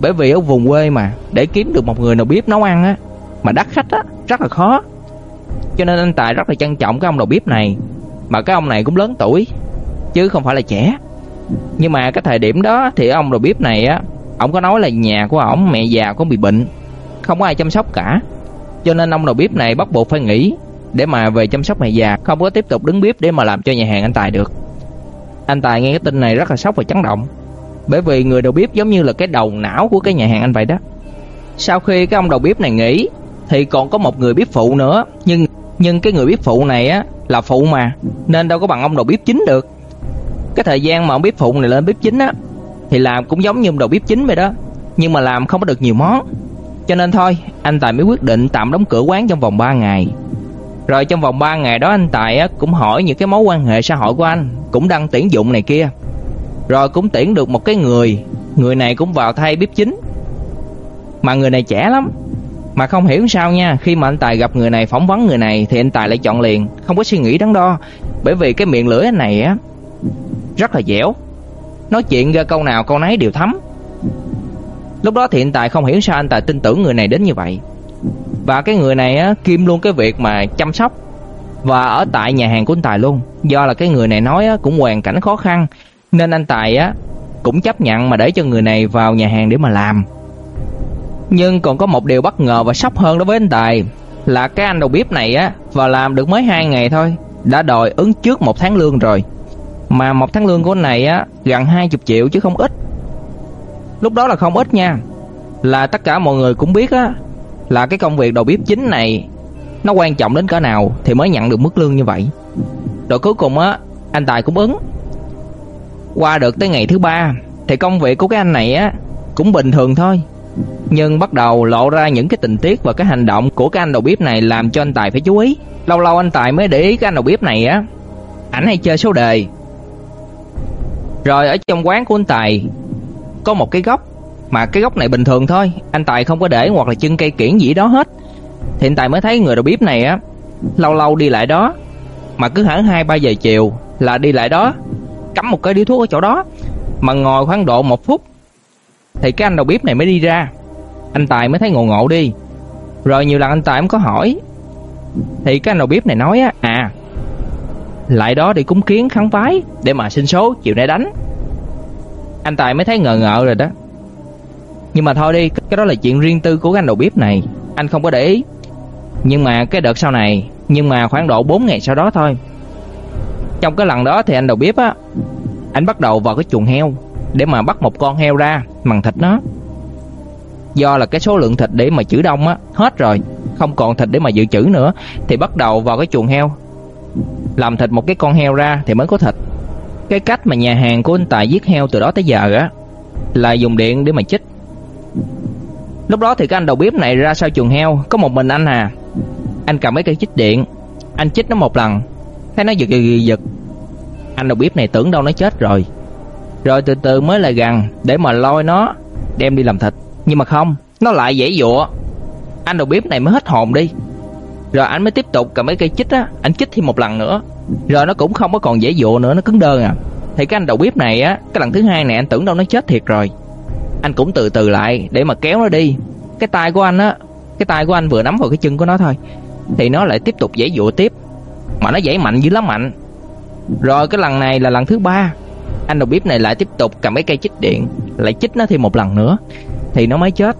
Bởi vì ở vùng quê mà để kiếm được một người đầu bếp nấu ăn á mà đắt khách á rất là khó. Cho nên anh Tài rất là trân trọng cái ông đầu bếp này Mà cái ông này cũng lớn tuổi Chứ không phải là trẻ Nhưng mà cái thời điểm đó thì ông đầu bếp này á Ông có nói là nhà của ổng mẹ già có bị bệnh Không có ai chăm sóc cả cho nên ông đầu bếp này bắt buộc phải nghỉ Để mà về chăm sóc mẹ già Không có tiếp tục đứng bếp để mà làm cho nhà hàng anh Tài được Anh Tài nghe cái tin này rất là sốc và chấn động Bởi vì người đầu bếp giống như là cái đầu não của cái nhà hàng anh vậy đó Sau khi cái ông đầu bếp này nghỉ Thì còn có một người bếp phụ nữa Nhưng nhưng cái người bếp phụ này á là phụ mà nên đâu có bằng ông đầu bếp chính được. Cái thời gian mà ông bếp phụ này lên bếp chính á thì làm cũng giống như ông đầu bếp chính vậy đó, nhưng mà làm không có được nhiều món. Cho nên thôi, anh Tài mới quyết định tạm đóng cửa quán trong vòng 3 ngày. Rồi trong vòng 3 ngày đó anh Tài á cũng hỏi những cái mối quan hệ xã hội của anh, cũng đăng tuyển dụng này kia. Rồi cũng tuyển được một cái người, người này cũng vào thay bếp chính. Mà người này trẻ lắm, mà không hiểu sao nha, khi mà anh Tài gặp người này phỏng vấn người này thì anh Tài lại chọn liền, không có suy nghĩ đắn đo, bởi vì cái miệng lưỡi anh này á rất là dẻo. Nói chuyện ra câu nào câu nấy đều thấm. Lúc đó thì anh Tài không hiểu sao anh Tài tin tưởng người này đến như vậy. Và cái người này á kim luôn cái việc mà chăm sóc và ở tại nhà hàng của anh Tài luôn. Do là cái người này nói á, cũng hoàn cảnh khó khăn, nên anh Tài á, cũng chấp nhận mà để cho người này vào nhà hàng để mà làm. Nhưng còn có một điều bất ngờ và sốc hơn đối với anh Tài Là cái anh đầu bếp này á, Vào làm được mới 2 ngày thôi, Đã đòi ứng trước một tháng lương rồi Mà một tháng lương của anh này á, Gần 20 triệu chứ không ít Lúc đó là không ít nha. Là tất cả mọi người cũng biết á Là cái công việc đầu bếp chính này Nó quan trọng đến cỡ nào Thì mới nhận được mức lương như vậy. Rồi cuối cùng á Anh Tài cũng ứng. Qua được tới ngày thứ ba Thì công việc của cái anh này á Cũng bình thường thôi. Nhưng bắt đầu lộ ra những cái tình tiết và cái hành động của cái anh đầu bếp này làm cho anh Tài phải chú ý. Lâu lâu anh Tài mới để ý cái anh đầu bếp này á, ảnh hay chơi số đề. Rồi ở trong quán của anh Tài có một cái góc mà cái góc này bình thường thôi, anh Tài không có để hoặc là chân cây kiển gì đó hết. Thì anh Tài mới thấy người đầu bếp này á, lâu lâu đi lại đó, mà cứ hẳn 2 3 giờ chiều là đi lại đó, cắm một cái điếu thuốc ở chỗ đó, mà ngồi khoảng độ một phút thì cái anh đầu bếp này mới đi ra. Anh Tài mới thấy ngộ ngộ đi. Rồi nhiều lần anh Tài cũng có hỏi. Thì cái anh đầu bếp này nói á À Lại đó đi cúng kiến kháng vái Để mà xin số chiều nay đánh. Anh Tài mới thấy ngờ ngợ rồi đó Nhưng mà thôi đi Cái đó là chuyện riêng tư của anh đầu bếp này Anh không có để ý Nhưng mà cái đợt sau này Nhưng mà khoảng độ 4 ngày sau đó thôi Trong cái lần đó thì anh đầu bếp á Anh bắt đầu vào cái chuồng heo để mà bắt một con heo ra mằn thịt nó. Do là cái số lượng thịt để mà trữ đông á hết rồi, không còn thịt để mà dự trữ nữa thì bắt đầu vào cái chuồng heo. Làm thịt một cái con heo ra thì mới có thịt. Cái cách mà nhà hàng của anh Tài giết heo từ đó tới giờ á là dùng điện để mà chích. Lúc đó thì cái anh đầu bếp này ra sau chuồng heo có một mình anh à. Anh cầm mấy cây chích điện, anh chích nó một lần, thấy nó giật giật giật. Anh đầu bếp này tưởng đâu nó chết rồi rồi từ từ mới lại gần để mà lôi nó đem đi làm thịt. Nhưng mà không, nó lại dễ dụa. Anh đầu bếp này mới hết hồn đi. Rồi anh mới tiếp tục cầm mấy cây chích á, anh chích thêm một lần nữa. Rồi nó cũng không có còn dễ dụ nữa, nó cứng đơ à. Thì cái anh đầu bếp này á, cái lần thứ hai này anh tưởng đâu nó chết thiệt rồi. Anh cũng từ từ lại để mà kéo nó đi. Cái tay của anh á, cái tay của anh vừa nắm vào cái chân của nó thôi thì nó lại tiếp tục dễ dụa tiếp. Mà nó dãy mạnh dữ lắm mạnh. Rồi cái lần này là lần thứ ba anh đầu bếp này lại tiếp tục cầm cái cây chích điện lại chích nó thêm một lần nữa thì nó mới chết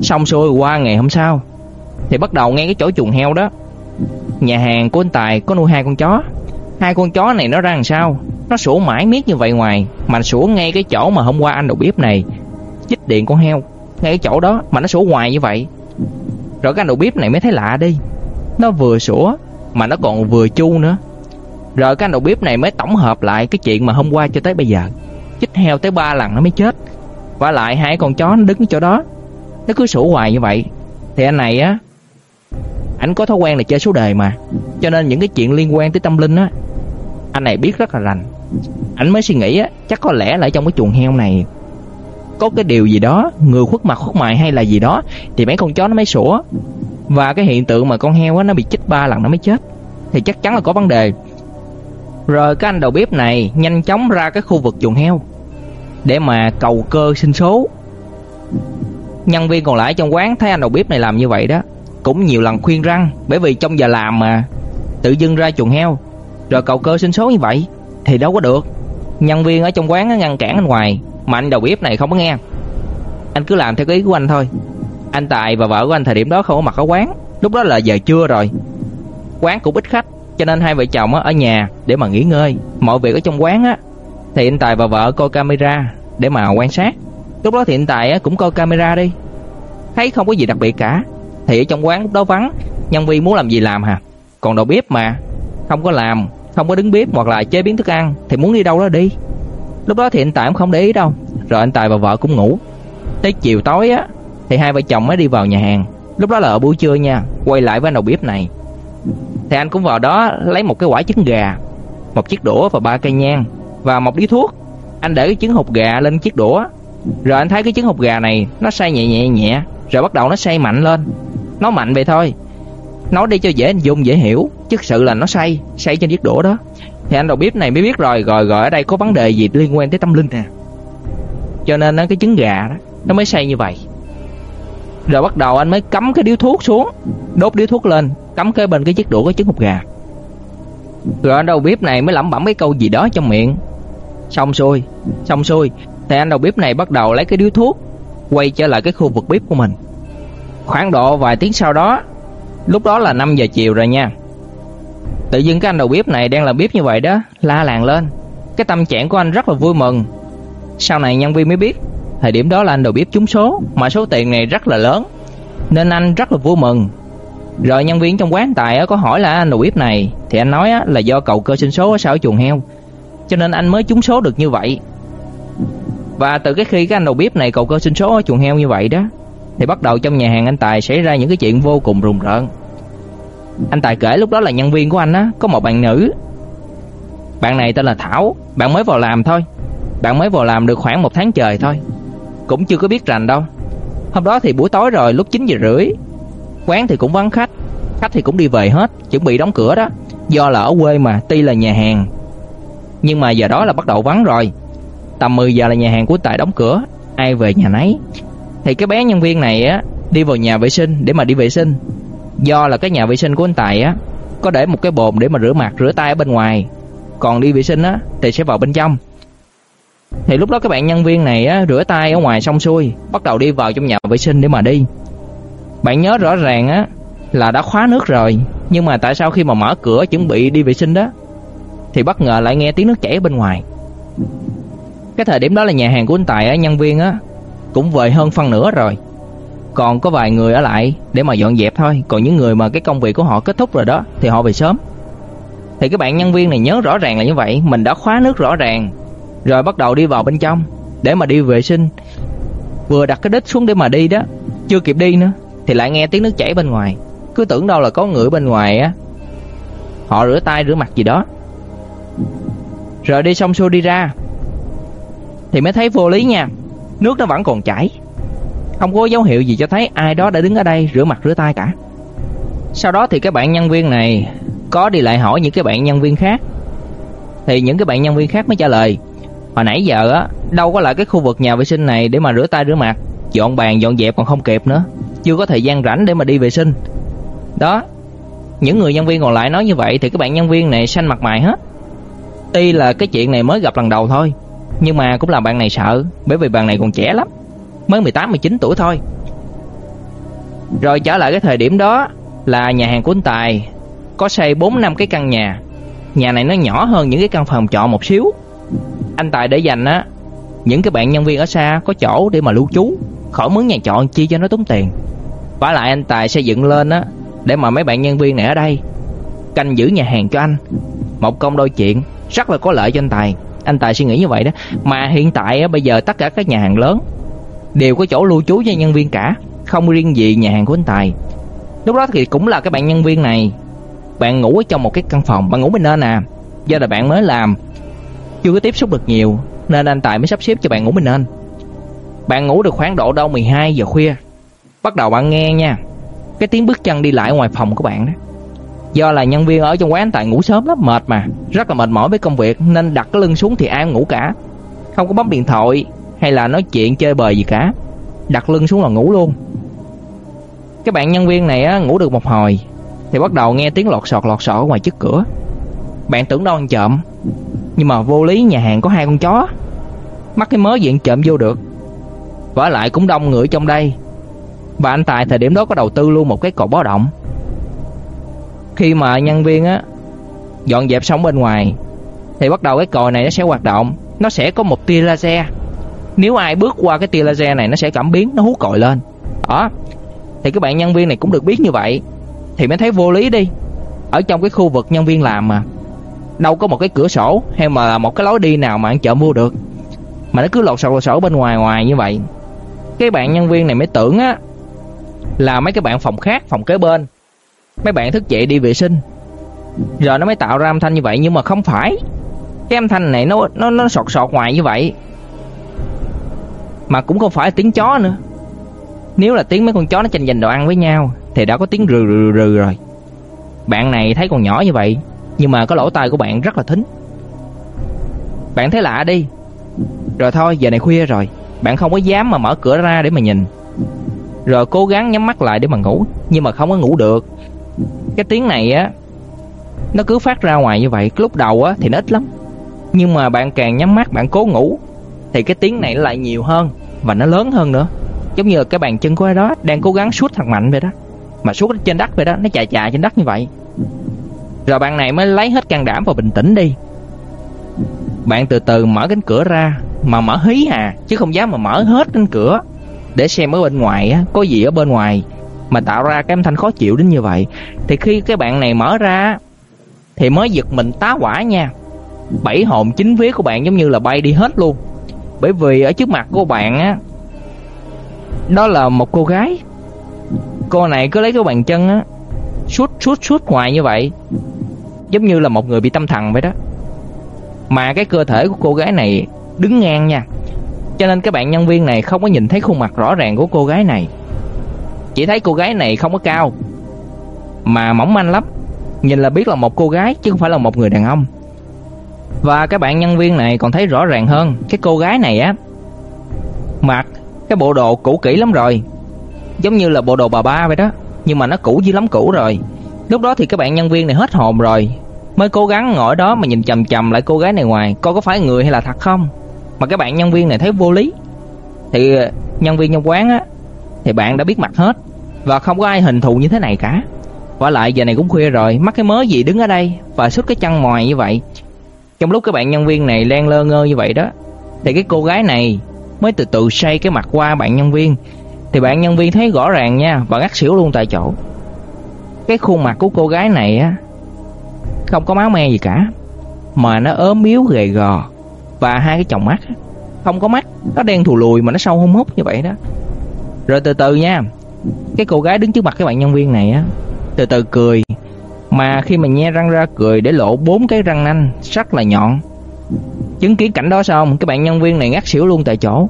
xong xuôi qua ngày hôm sau thì bắt đầu nghe cái chỗ chuồng heo đó nhà hàng của anh tài có nuôi hai con chó hai con chó này nó ra làm sao nó sủa mãi miết như vậy ngoài, mà sủa ngay cái chỗ mà hôm qua anh đầu bếp này chích điện con heo ngay cái chỗ đó mà nó sủa hoài như vậy rồi cái anh đầu bếp này mới thấy lạ đi nó vừa sủa mà nó còn vừa chu nữa. Rồi cái anh đầu bếp này mới tổng hợp lại cái chuyện mà hôm qua cho tới bây giờ. Chích heo tới ba lần nó mới chết. Và lại hai con chó nó đứng chỗ đó. Nó cứ sủa hoài như vậy. Thì anh này á anh có thói quen là chơi số đề mà. Cho nên những cái chuyện liên quan tới tâm linh á anh này biết rất là rành. Anh mới suy nghĩ á, chắc có lẽ là trong cái chuồng heo này có cái điều gì đó, người khuất mặt khuất mày hay là gì đó thì mấy con chó nó mới sủa. Và cái hiện tượng mà con heo á nó bị chích ba lần nó mới chết thì chắc chắn là có vấn đề. Rồi cái anh đầu bếp này nhanh chóng ra cái khu vực chuồng heo để mà cầu cơ sinh số. Nhân viên còn lại trong quán thấy anh đầu bếp này làm như vậy đó, cũng nhiều lần khuyên răng bởi vì trong giờ làm mà tự dưng ra chuồng heo rồi cầu cơ sinh số như vậy thì đâu có được. Nhân viên ở trong quán ngăn cản anh ngoài, mà anh đầu bếp này không có nghe. Anh cứ làm theo cái ý của anh thôi. Anh Tài và vợ của anh thời điểm đó không có mặt ở quán, lúc đó là giờ trưa rồi. Quán cũng ít khách, cho nên hai vợ chồng ở nhà để mà nghỉ ngơi. Mọi việc ở trong quán á thì anh Tài và vợ coi camera để mà quan sát. Lúc đó thì anh Tài cũng coi camera đi. Thấy không có gì đặc biệt cả. Thì ở trong quán lúc đó vắng, nhân viên muốn làm gì làm hả? Còn đầu bếp mà không có làm, không có đứng bếp hoặc là chế biến thức ăn thì muốn đi đâu đó đi. Lúc đó thì anh Tài cũng không để ý đâu. Rồi anh Tài và vợ cũng ngủ. Tới chiều tối á thì hai vợ chồng mới đi vào nhà hàng. Lúc đó là ở buổi trưa nha, quay lại với đầu bếp này. Thì anh cũng vào đó lấy một cái quả trứng gà, một chiếc đũa và ba cây nhang và một điếu thuốc. Anh để cái trứng hột gà lên chiếc đũa. Rồi anh thấy cái trứng hột gà này nó xay nhẹ nhẹ nhẹ, rồi bắt đầu nó xay mạnh lên. Nó mạnh vậy thôi. Nói đi cho dễ hình dung dễ hiểu, chứ sự là nó say say trên chiếc đũa đó. Thì anh đầu bếp này mới biết rồi, rồi rồi ở đây có vấn đề gì liên quan tới tâm linh nè. Cho nên cái trứng gà đó nó mới say như vậy. Rồi bắt đầu anh mới cắm cái điếu thuốc xuống, đốt điếu thuốc lên, cắm cái bên cái chiếc đũa cái trứng hột gà. Rồi anh đầu bếp này mới lẩm bẩm cái câu gì đó trong miệng. Xong xuôi, xong xuôi, thì anh đầu bếp này bắt đầu lấy cái điếu thuốc quay trở lại cái khu vực bếp của mình. Khoảng độ vài tiếng sau đó, lúc đó là 5 giờ chiều rồi nha. Tự dưng cái anh đầu bếp này đang làm bếp như vậy đó, la làng lên. Cái tâm trạng của anh rất là vui mừng. Sau này nhân viên mới biết, thời điểm đó là anh đầu bếp trúng số, mà số tiền này rất là lớn. Nên anh rất là vui mừng. Rồi nhân viên trong quán tài có hỏi là anh đầu bếp này, thì anh nói là do cầu cơ sinh số ở sau chuồng heo. Cho nên anh mới trúng số được như vậy. Và từ cái khi cái anh đầu bếp này cầu cơ sinh số ở chuồng heo như vậy đó, thì bắt đầu trong nhà hàng anh Tài xảy ra những cái chuyện vô cùng rùng rợn. Anh Tài kể lúc đó là nhân viên của anh á, Có một bạn nữ. Bạn này tên là Thảo, Bạn mới vào làm thôi. Bạn mới vào làm được khoảng một tháng trời thôi. Cũng chưa có biết rành đâu. Hôm đó thì buổi tối rồi, lúc 9 giờ rưỡi. Quán thì cũng vắng khách Khách thì cũng đi về hết, Chuẩn bị đóng cửa đó. Do là ở quê mà, Tuy là nhà hàng. Nhưng mà giờ đó là bắt đầu vắng rồi. Tầm 10 giờ là nhà hàng của Tài đóng cửa, Ai về nhà nấy. Thì cái bé nhân viên này á, Đi vào nhà vệ sinh để mà đi vệ sinh. Do là cái nhà vệ sinh của anh Tài á, Có để một cái bồn để mà rửa mặt, rửa tay ở bên ngoài. Còn đi vệ sinh á, Thì sẽ vào bên trong. Thì lúc đó các bạn nhân viên này á, Rửa tay ở ngoài xong xuôi, Bắt đầu đi vào trong nhà vệ sinh để mà đi. Bạn nhớ rõ ràng á, Là đã khóa nước rồi, Nhưng mà tại sao khi mà mở cửa chuẩn bị đi vệ sinh đó, Thì bất ngờ lại nghe tiếng nước chảy ở bên ngoài. Cái thời điểm đó là nhà hàng của anh Tài á, Nhân viên á cũng về hơn phân nửa rồi. Còn có vài người ở lại để mà dọn dẹp thôi, Còn những người mà cái công việc của họ kết thúc rồi đó, Thì họ về sớm. Thì các bạn nhân viên này nhớ rõ ràng là như vậy, Mình đã khóa nước rõ ràng, Rồi bắt đầu đi vào bên trong, Để mà đi vệ sinh. Vừa đặt cái đít xuống để mà đi đó, Chưa kịp đi nữa, Thì lại nghe tiếng nước chảy bên ngoài. Cứ tưởng đâu là có người bên ngoài á. Họ rửa tay, rửa mặt gì đó. Rồi đi xong xuôi đi ra. Thì mới thấy vô lý nha. Nước nó vẫn còn chảy. Không có dấu hiệu gì cho thấy ai đó đã đứng ở đây rửa mặt rửa tay cả. Sau đó thì các bạn nhân viên này Có đi lại hỏi những cái bạn nhân viên khác. Thì những cái bạn nhân viên khác mới trả lời, Hồi nãy giờ á, Đâu có lại cái khu vực nhà vệ sinh này để mà rửa tay rửa mặt, Dọn bàn, dọn dẹp còn không kịp nữa, Chưa có thời gian rảnh để mà đi vệ sinh. Đó, Những người nhân viên còn lại nói như vậy Thì các bạn nhân viên này xanh mặt mày hết. Tuy là cái chuyện này mới gặp lần đầu thôi. Nhưng mà cũng làm bạn này sợ Bởi vì bạn này còn trẻ lắm mới 18 19 tuổi thôi. Rồi trở lại cái thời điểm đó là nhà hàng của anh Tài có xây 4 năm cái căn nhà. Nhà này nó nhỏ hơn những cái căn phòng trọ một xíu. Anh Tài để dành á những cái bạn nhân viên ở xa có chỗ để mà lưu trú, khỏi mướn nhà trọ chi cho nó tốn tiền. Và lại anh Tài xây dựng lên á để mà mấy bạn nhân viên này ở đây canh giữ nhà hàng cho anh. Một công đôi chuyện, rất là có lợi cho anh Tài. Anh Tài suy nghĩ như vậy đó. Mà hiện tại bây giờ tất cả các nhà hàng lớn đều có chỗ lưu trú cho nhân viên cả, không riêng gì nhà hàng của anh Tài. Lúc đó thì cũng là cái bạn nhân viên này. Bạn ngủ ở trong một cái căn phòng Bạn ngủ bên nên à Do là bạn mới làm Chưa có tiếp xúc được nhiều Nên anh Tài mới sắp xếp cho bạn ngủ bên nên Bạn ngủ được khoảng độ đâu 12 giờ khuya. Bắt đầu bạn nghe nha. Cái tiếng bước chân đi lại ngoài phòng của bạn đó. Do là nhân viên ở trong quán tại ngủ sớm lắm mệt mà. Rất là mệt mỏi với công việc Nên đặt cái lưng xuống thì ai cũng ngủ cả. Không có bấm điện thoại Hay là nói chuyện chơi bời gì cả. Đặt lưng xuống là ngủ luôn. Cái bạn nhân viên này á, ngủ được một hồi Thì bắt đầu nghe tiếng lọt sọt lọt sọt ở ngoài trước cửa. Bạn tưởng đâu ăn trộm Nhưng mà vô lý nhà hàng có hai con chó. Mắc cái mớ diện trộm vô được. Và lại cũng đông người trong đây. Và anh Tài thời điểm đó có đầu tư luôn một cái cột báo động. Khi mà nhân viên á Dọn dẹp xong bên ngoài Thì bắt đầu cái còi này nó sẽ hoạt động. Nó sẽ có một tia laser. Nếu ai bước qua cái tia laser này Nó sẽ cảm biến, nó hút còi lên. Đó. Thì các bạn nhân viên này cũng được biết như vậy. Thì mới thấy vô lý đi. Ở trong cái khu vực nhân viên làm mà Đâu có một cái cửa sổ Hay mà là một cái lối đi nào mà ăn chợ mua được. Mà nó cứ lột sột lột sổ bên ngoài ngoài như vậy. Cái bạn nhân viên này mới tưởng á Là mấy cái bạn phòng khác Phòng kế bên Mấy bạn thức dậy đi vệ sinh. Rồi nó mới tạo ra âm thanh như vậy, Nhưng mà không phải. Cái âm thanh này nó nó nó sọt sọt ngoài như vậy. Mà cũng không phải tiếng chó nữa. Nếu là tiếng mấy con chó nó tranh giành đồ ăn với nhau, Thì đã có tiếng rừ rừ rừ rồi. Bạn này thấy con nhỏ như vậy, Nhưng mà có lỗ tai của bạn rất là thính. Bạn thấy lạ đi. Rồi thôi, giờ này khuya rồi. Bạn không có dám mà mở cửa ra để mà nhìn. Rồi cố gắng nhắm mắt lại để mà ngủ, Nhưng mà không có ngủ được. Cái tiếng này á, Nó cứ phát ra ngoài như vậy. Lúc đầu á thì nó ít lắm. Nhưng mà bạn càng nhắm mắt, bạn cố ngủ, Thì cái tiếng này lại nhiều hơn Và nó lớn hơn nữa. Giống như cái bàn chân của ai đó đang cố gắng suốt thật mạnh vậy đó. Mà suốt trên đất vậy đó, Nó chạy chạy trên đất như vậy. Rồi bạn này mới lấy hết can đảm và bình tĩnh đi. Bạn từ từ mở cánh cửa ra, Mà mở hí hà, Chứ không dám mà mở hết cánh cửa Để xem ở bên ngoài á, Có gì ở bên ngoài. Mà tạo ra cái âm thanh khó chịu đến như vậy. Thì khi cái bạn này mở ra, Thì mới giật mình tá quả nha. Bảy hồn chín vía của bạn giống như là bay đi hết luôn. Bởi vì ở trước mặt của bạn á, đó là một cô gái. Cô này cứ lấy cái bàn chân á Suốt suốt suốt ngoài như vậy. Giống như là một người bị tâm thần vậy đó. Mà cái cơ thể của cô gái này Đứng ngang nha. Cho nên các bạn nhân viên này không có nhìn thấy khuôn mặt rõ ràng của cô gái này. Chỉ thấy cô gái này không có cao, Mà mỏng manh lắm. Nhìn là biết là một cô gái, chứ không phải là một người đàn ông. Và các bạn nhân viên này còn thấy rõ ràng hơn, Cái cô gái này á Mặt cái bộ đồ cũ kỹ lắm rồi. Giống như là bộ đồ bà ba vậy đó, Nhưng mà nó cũ dữ lắm, cũ rồi. Lúc đó thì các bạn nhân viên này hết hồn rồi, Mới cố gắng ngồi đó mà nhìn chầm chầm lại cô gái này ngoài, Coi có phải người hay là thật không. Mà các bạn nhân viên này thấy vô lý. Thì ờ, nhân viên trong quán á thì bạn đã biết mặt hết. Và không có ai hình thù như thế này cả. Và lại giờ này cũng khuya rồi, Mắc cái mớ gì đứng ở đây Và xuất cái chân mòi như vậy? Trong lúc các bạn nhân viên này len lơ ngơ như vậy đó, Thì cái cô gái này mới từ từ xoay cái mặt qua bạn nhân viên. Thì bạn nhân viên thấy rõ ràng nha và ngắt xỉu luôn tại chỗ. Cái khuôn mặt của cô gái này á, không có máu me gì cả, mà nó ốm yếu gầy gò. Và hai cái tròng mắt không có mắt, nó đen thù lùi mà nó sâu hung hút như vậy đó rồi từ từ nha. Cái cô gái đứng trước mặt cái bạn nhân viên này á, từ từ cười. Mà khi mà nhe răng ra cười để lộ bốn cái răng nanh rất là nhọn. Chứng kiến cảnh đó xong, Cái bạn nhân viên này ngắt xỉu luôn tại chỗ.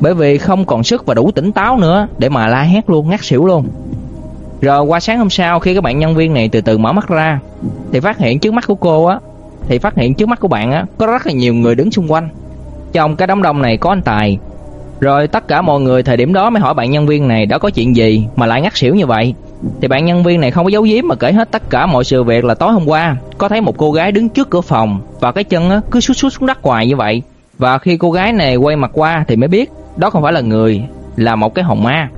Bởi vì không còn sức và đủ tỉnh táo nữa Để mà la hét luôn, ngắt xỉu luôn. Rồi qua sáng hôm sau, Khi các bạn nhân viên này từ từ mở mắt ra, Thì phát hiện trước mắt của cô á, Thì phát hiện trước mắt của bạn á, Có rất là nhiều người đứng xung quanh. Trong cái đám đông này có anh Tài rồi tất cả mọi người thời điểm đó mới hỏi bạn nhân viên này Đã có chuyện gì mà lại ngắt xỉu như vậy thì bạn nhân viên này không có giấu giếm mà kể hết tất cả mọi sự việc là tối hôm qua có thấy một cô gái đứng trước cửa phòng và cái chân á, cứ sút sút xuống đất hoài như vậy. Và khi cô gái này quay mặt qua thì mới biết đó không phải là người, là một cái hồn ma.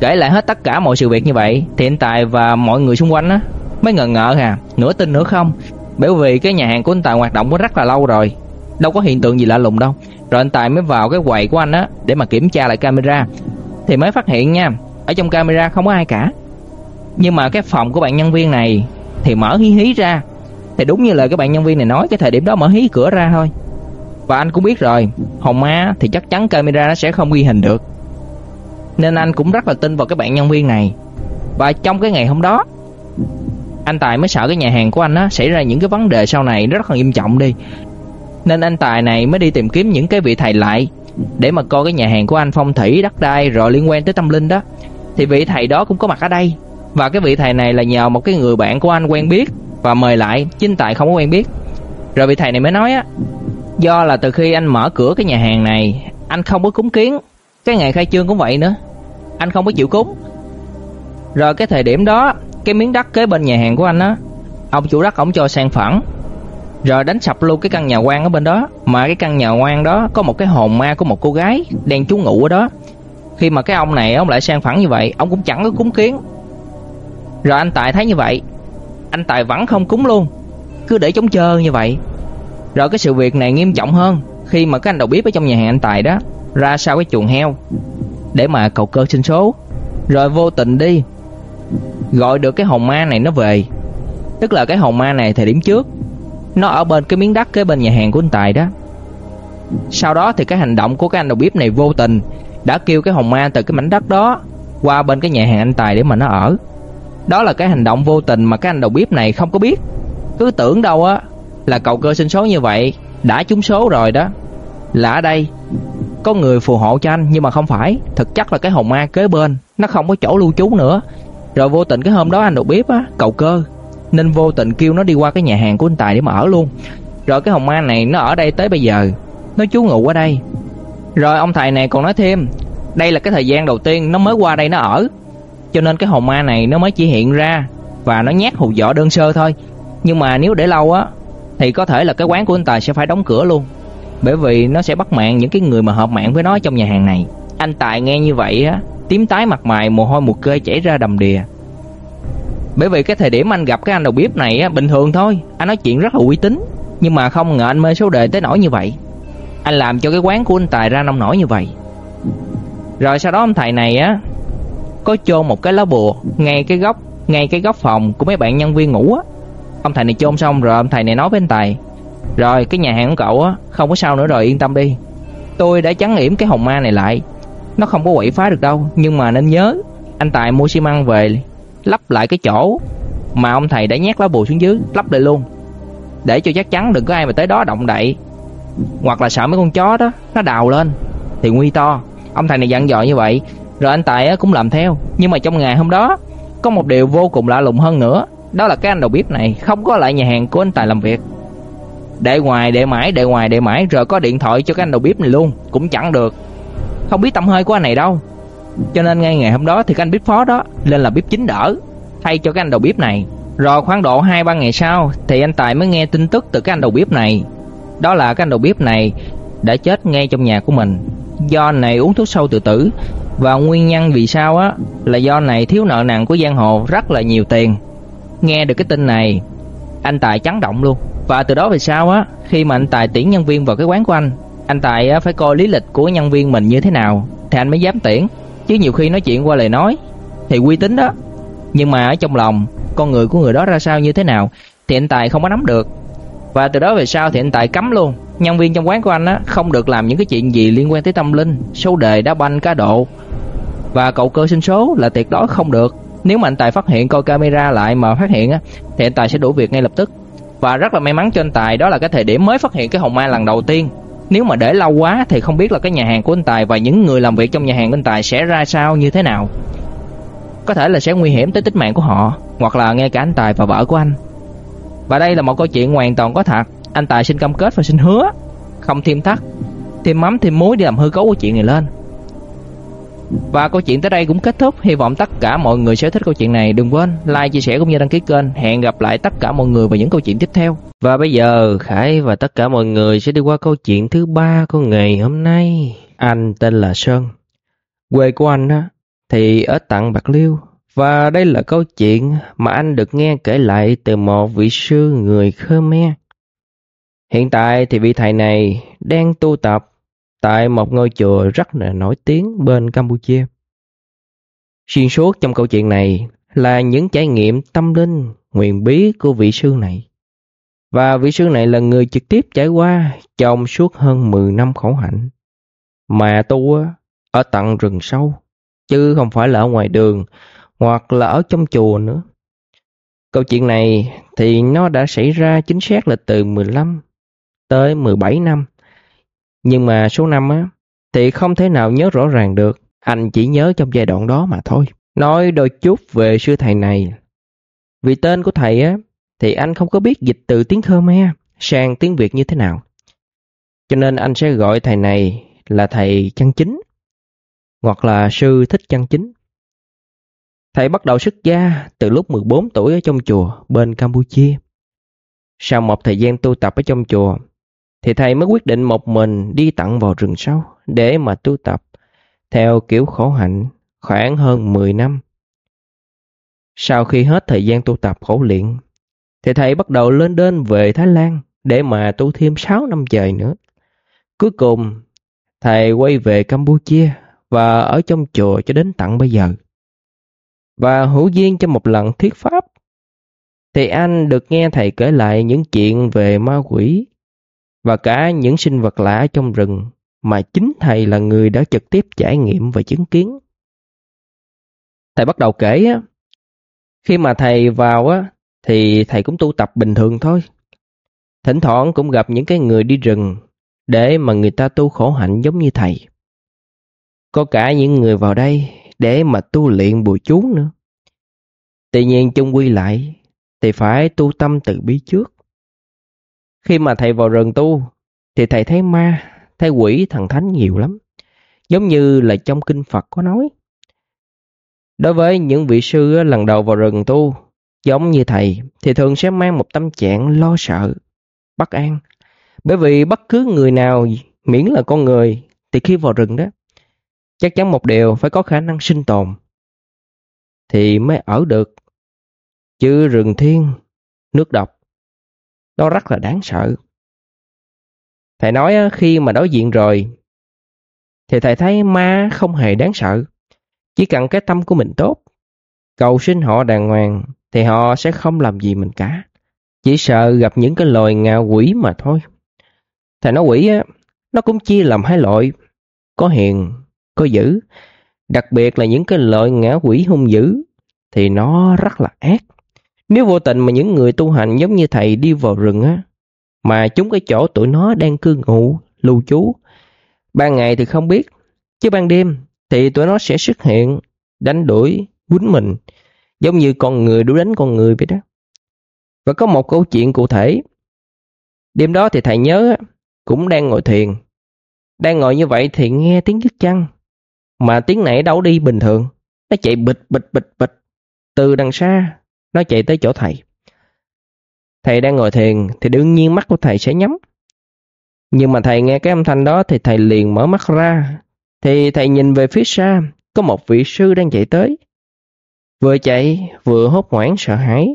Kể lại hết tất cả mọi sự việc như vậy thì anh Tài và mọi người xung quanh á mới ngờ ngợ à, nửa tin nữa không. Bởi vì cái nhà hàng của anh Tài hoạt động có rất là lâu rồi, đâu có hiện tượng gì lạ lùng đâu. Rồi anh Tài mới vào cái quầy của anh á để mà kiểm tra lại camera thì mới phát hiện nha, ở trong camera không có ai cả. Nhưng mà cái phòng của bạn nhân viên này thì mở hí hí ra. Thì đúng như lời các bạn nhân viên này nói, cái thời điểm đó mở hí cửa ra thôi. Và anh cũng biết rồi, hồng ma thì chắc chắn camera nó sẽ không ghi hình được. Nên anh cũng rất là tin vào các bạn nhân viên này. Và trong cái ngày hôm đó, anh Tài mới sợ cái nhà hàng của anh á xảy ra những cái vấn đề sau này rất là nghiêm trọng đi. Nên anh Tài này mới đi tìm kiếm những cái vị thầy lại để mà coi cái nhà hàng của anh phong thủy, đất đai rồi liên quan tới tâm linh đó. Thì vị thầy đó cũng có mặt ở đây. Và cái vị thầy này là nhờ một cái người bạn của anh quen biết và mời lại, chính Tài không có quen biết. Rồi vị thầy này mới nói á, do là từ khi anh mở cửa cái nhà hàng này, anh không có cúng kiến. Cái ngày khai trương cũng vậy nữa. Anh không có chịu cúng. Rồi cái thời điểm đó, cái miếng đất kế bên nhà hàng của anh á, ông chủ đất ổng cho sang phẳng rồi đánh sập luôn cái căn nhà quan ở bên đó. Mà cái căn nhà quan đó có một cái hồn ma của một cô gái Đang trú ngụ ở đó. Khi mà cái ông này, ông lại sang phẳng như vậy, Ông cũng chẳng có cúng kiến. Rồi anh Tài thấy như vậy. Anh Tài vẫn không cúng luôn. Cứ để chống chờ như vậy. Rồi cái sự việc này nghiêm trọng hơn. Khi mà cái anh đầu bếp ở trong nhà hàng anh Tài đó, Ra sau cái chuồng heo, Để mà cầu cơ sinh số. Rồi vô tình đi, Gọi được cái hồn ma này nó về. Tức là cái hồn ma này thời điểm trước nó ở bên cái miếng đất kế bên nhà hàng của anh Tài đó. Sau đó thì cái hành động của cái anh đầu bếp này vô tình Đã kêu cái hồn ma từ cái mảnh đất đó Qua bên cái nhà hàng anh Tài để mà nó ở. Đó là cái hành động vô tình mà cái anh đầu bếp này không có biết. Cứ tưởng đâu á Là cầu cơ sinh số như vậy, Đã trúng số rồi đó. Là ở đây, Có người phù hộ cho anh, Nhưng mà không phải. Thực chất là cái hồn ma kế bên, Nó không có chỗ lưu trú nữa. Rồi vô tình cái hôm đó anh đầu bếp á Cầu cơ nên vô tình kêu nó đi qua cái nhà hàng của anh Tài để mà ở luôn. Rồi cái hồng ma này nó ở đây tới bây giờ, nó chú ngụ ở đây. Rồi ông thầy này còn nói thêm, đây là cái thời gian đầu tiên nó mới qua đây nó ở. Cho nên cái hồn ma này nó mới chỉ hiện ra và nó nhát hù dọa đơn sơ thôi. Nhưng mà nếu để lâu á thì có thể là cái quán của anh Tài sẽ phải đóng cửa luôn. Bởi vì nó sẽ bắt mạng những cái người mà hợp mạng với nó trong nhà hàng này. Anh Tài nghe như vậy á, tím tái mặt mày, mồ hôi một cơi chảy ra đầm đìa. Bởi vì cái thời điểm anh gặp cái anh đầu bếp này á, bình thường thôi, anh nói chuyện rất là uy tín, nhưng mà không ngờ anh mê số đề tới nỗi như vậy. Anh làm cho cái quán của anh Tài ra nông nổi như vậy. Rồi sau đó ông thầy này á có chôn một cái lá bùa ngay cái góc ngay cái góc phòng của mấy bạn nhân viên ngủ á. Ông thầy này chôn xong rồi ông thầy này nói với anh Tài, "Rồi cái nhà hàng của cậu á không có sao nữa rồi yên tâm đi. Tôi đã chắn yểm cái hồn ma này lại. Nó không có quậy phá được đâu, nhưng mà nên nhớ, anh Tài mua xi măng về lắp lại cái chỗ mà ông thầy đã nhét lá bùa xuống dưới, lắp lại luôn. Để cho chắc chắn đừng có ai mà tới đó động đậy. Hoặc là sợ mấy con chó đó nó đào lên thì nguy to. Ông thầy này dặn dò như vậy, rồi anh Tài cũng làm theo. Nhưng mà trong ngày hôm đó có một điều vô cùng lạ lùng hơn nữa, đó là cái anh đầu bếp này không có lại nhà hàng của anh Tài làm việc. Để ngoài để mãi, để ngoài để mãi rồi có điện thoại cho cái anh đầu bếp này luôn, cũng chẳng được. Không biết tâm hơi của anh này đâu. Cho nên ngay ngày hôm đó thì cái anh bếp phó đó lên là bếp chính đỡ thay cho cái anh đầu bếp này. Rồi khoảng độ 2 3 ngày sau thì anh Tài mới nghe tin tức từ cái anh đầu bếp này. Đó là cái anh đầu bếp này đã chết ngay trong nhà của mình. Do anh này uống thuốc sâu tự tử và nguyên nhân vì sao á là do này thiếu nợ nặng của giang hồ rất là nhiều tiền. Nghe được cái tin này, anh Tài chấn động luôn. Và từ đó về sau á, khi mà anh Tài tuyển nhân viên vào cái quán của anh, anh Tài á, phải coi lý lịch của nhân viên mình như thế nào thì anh mới dám tuyển chứ nhiều khi nói chuyện qua lời nói thì uy tín đó. Nhưng mà ở trong lòng con người của người đó ra sao như thế nào thì anh Tài không có nắm được. Và từ đó về sau thì anh Tài cấm luôn, nhân viên trong quán của anh á không được làm những cái chuyện gì liên quan tới tâm linh, số đề, đá banh, cá độ. Và cậu cơ sinh số là tuyệt đối không được. Nếu mà anh Tài phát hiện coi camera lại mà phát hiện á thì anh Tài sẽ đuổi việc ngay lập tức. Và rất là may mắn cho anh Tài đó là cái thời điểm mới phát hiện cái hồn ma lần đầu tiên nếu mà để lâu quá thì không biết là cái nhà hàng của anh Tài và những người làm việc trong nhà hàng của anh Tài sẽ ra sao như thế nào. Có thể là sẽ nguy hiểm tới tính mạng của họ, hoặc là ngay cả anh Tài và vợ của anh. Và đây là một câu chuyện hoàn toàn có thật. Anh Tài xin cam kết và xin hứa không thêm thắt, thêm mắm thêm muối để làm hư cấu của chuyện này lên. Và câu chuyện tới đây cũng kết thúc. Hy vọng tất cả mọi người sẽ thích câu chuyện này. Đừng quên like, chia sẻ cũng như đăng ký kênh. Hẹn gặp lại tất cả mọi người vào những câu chuyện tiếp theo. Và bây giờ Khải và tất cả mọi người sẽ đi qua câu chuyện thứ ba của ngày hôm nay. Anh tên là Sơn. Quê của anh á thì ở tận Bạc Liêu. Và đây là câu chuyện mà anh được nghe kể lại từ một vị sư người Khmer. Hiện tại thì vị thầy này đang tu tập tại một ngôi chùa rất là nổi tiếng bên Campuchia. Xuyên suốt trong câu chuyện này là những trải nghiệm tâm linh nguyện bí của vị sư này. Và vị sư này là người trực tiếp trải qua trong suốt hơn 10 năm khổ hạnh. Mà tu ở tận rừng sâu, chứ không phải là ở ngoài đường hoặc là ở trong chùa nữa. Câu chuyện này thì nó đã xảy ra chính xác là từ 15 tới 17 năm. Nhưng mà số năm á thì không thể nào nhớ rõ ràng được, anh chỉ nhớ trong giai đoạn đó mà thôi. Nói đôi chút về sư thầy này. Vì tên của thầy á thì anh không có biết dịch từ tiếng Khmer sang tiếng Việt như thế nào. Cho nên anh sẽ gọi thầy này là thầy chân chính, hoặc là sư thích chân chính. Thầy bắt đầu xuất gia từ lúc 14 tuổi ở trong chùa bên Campuchia. Sau một thời gian tu tập ở trong chùa, thì thầy mới quyết định một mình đi tặng vào rừng sâu để mà tu tập theo kiểu khổ hạnh khoảng hơn 10 năm. Sau khi hết thời gian tu tập khổ luyện, thì thầy bắt đầu lên đên về Thái Lan để mà tu thêm 6 năm trời nữa. Cuối cùng, thầy quay về Campuchia và ở trong chùa cho đến tận bây giờ. Và hữu duyên cho một lần thuyết pháp, thì anh được nghe thầy kể lại những chuyện về ma quỷ và cả những sinh vật lạ trong rừng mà chính thầy là người đã trực tiếp trải nghiệm và chứng kiến. Thầy bắt đầu kể á, khi mà thầy vào á, thì thầy cũng tu tập bình thường thôi. Thỉnh thoảng cũng gặp những cái người đi rừng để mà người ta tu khổ hạnh giống như thầy. Có cả những người vào đây để mà tu luyện bùa chú nữa. Tuy nhiên chung quy lại thì phải tu tâm từ bi trước. Khi mà thầy vào rừng tu thì thầy thấy ma, thấy quỷ thần thánh nhiều lắm. Giống như là trong kinh Phật có nói. Đối với những vị sư lần đầu vào rừng tu, giống như thầy, thì thường sẽ mang một tâm trạng lo sợ, bất an. Bởi vì bất cứ người nào miễn là con người thì khi vào rừng đó, chắc chắn một điều phải có khả năng sinh tồn thì mới ở được. Chứ rừng thiên, nước độc, nó rất là đáng sợ. Thầy nói khi mà đối diện rồi, thì thầy thấy ma không hề đáng sợ. Chỉ cần cái tâm của mình tốt, cầu xin họ đàng hoàng, thì họ sẽ không làm gì mình cả. Chỉ sợ gặp những cái loài ngạ quỷ mà thôi. Thầy nói quỷ á, nó cũng chia làm hai loại, có hiền, có dữ. Đặc biệt là những cái loại ngã quỷ hung dữ, thì nó rất là ác. Nếu vô tình mà những người tu hành giống như thầy đi vào rừng á, mà chúng cái chỗ tụi nó đang cư ngụ, lưu trú. Ban ngày thì không biết, chứ ban đêm thì tụi nó sẽ xuất hiện, đánh đuổi, quýnh mình, giống như con người đuổi đánh con người vậy đó. Và có một câu chuyện cụ thể. Đêm đó thì thầy nhớ cũng đang ngồi thiền. Đang ngồi như vậy thì nghe tiếng dứt chăng. Mà tiếng nãy đâu đi bình thường. Nó chạy bịch bịch bịch bịch. Từ đằng xa, nó chạy tới chỗ thầy. Thầy đang ngồi thiền thì đương nhiên mắt của thầy sẽ nhắm. Nhưng mà thầy nghe cái âm thanh đó thì thầy liền mở mắt ra. Thì thầy nhìn về phía xa, có một vị sư đang chạy tới. Vừa chạy, vừa hốt hoảng sợ hãi.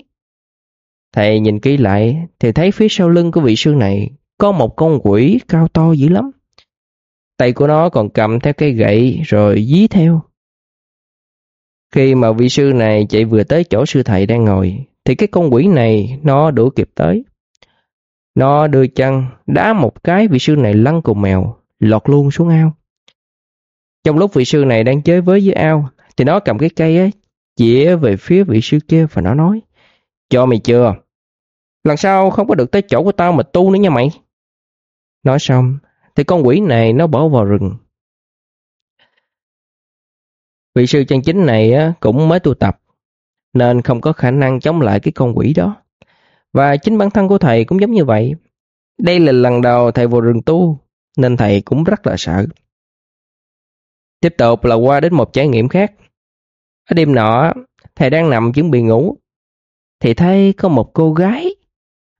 Thầy nhìn kỹ lại thì thấy phía sau lưng của vị sư này có một con quỷ cao to dữ lắm. Tay của nó còn cầm theo cây gậy rồi dí theo. Khi mà vị sư này chạy vừa tới chỗ sư thầy đang ngồi thì cái con quỷ này nó đuổi kịp tới. Nó đưa chân đá một cái vị sư này lăn cùng mèo, lọt luôn xuống ao. Trong lúc vị sư này đang chơi với dưới ao, thì nó cầm cái cây ấy, chĩa về phía vị sư kia và nó nói, cho mày chưa? Lần sau không có được tới chỗ của tao mà tu nữa nha mày. Nói xong, thì con quỷ này nó bỏ vào rừng. Vị sư chân chính này cũng mới tu tập, nên không có khả năng chống lại cái con quỷ đó. Và chính bản thân của thầy cũng giống như vậy. Đây là lần đầu thầy vào rừng tu, nên thầy cũng rất là sợ. Tiếp tục là qua đến một trải nghiệm khác. Ở đêm nọ, thầy đang nằm chuẩn bị ngủ, thì thấy có một cô gái,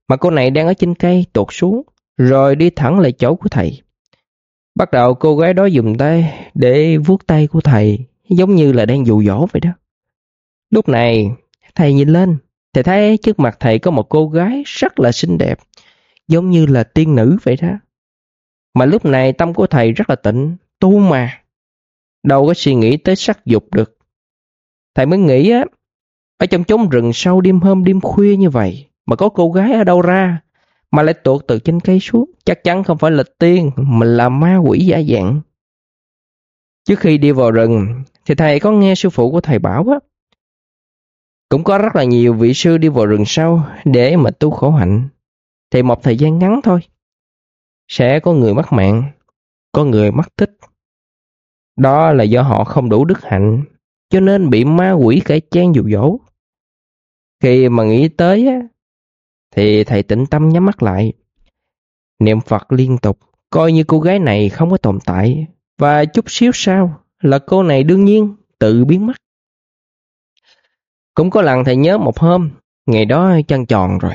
mà cô này đang ở trên cây tuột xuống, rồi đi thẳng lại chỗ của thầy. Bắt đầu cô gái đó dùng tay để vuốt tay của thầy, giống như là đang dụ dỗ vậy đó. Lúc này, thầy nhìn lên, thầy thấy trước mặt thầy có một cô gái rất là xinh đẹp, giống như là tiên nữ vậy đó. Mà lúc này tâm của thầy rất là tịnh, tu mà. Đâu có suy nghĩ tới sắc dục được. Thầy mới nghĩ á, Ở trong chốn rừng sâu đêm hôm đêm khuya như vậy mà có cô gái ở đâu ra mà lại tuột từ trên cây xuống, chắc chắn không phải là tiên, mà là ma quỷ giả dạng. Trước khi đi vào rừng thì thầy có nghe sư phụ của thầy bảo á, cũng có rất là nhiều vị sư đi vào rừng sâu để mà tu khổ hạnh. Thì một thời gian ngắn thôi, sẽ có người mất mạng, có người mất tích. Đó là do họ không đủ đức hạnh, cho nên bị ma quỷ cải trang dụ dỗ. Khi mà nghĩ tới á, thì thầy tĩnh tâm nhắm mắt lại. Niệm Phật liên tục, coi như cô gái này không có tồn tại. Và chút xíu sau là cô này đương nhiên tự biến mất. Cũng có lần thầy nhớ một hôm, ngày đó trăng tròn rồi.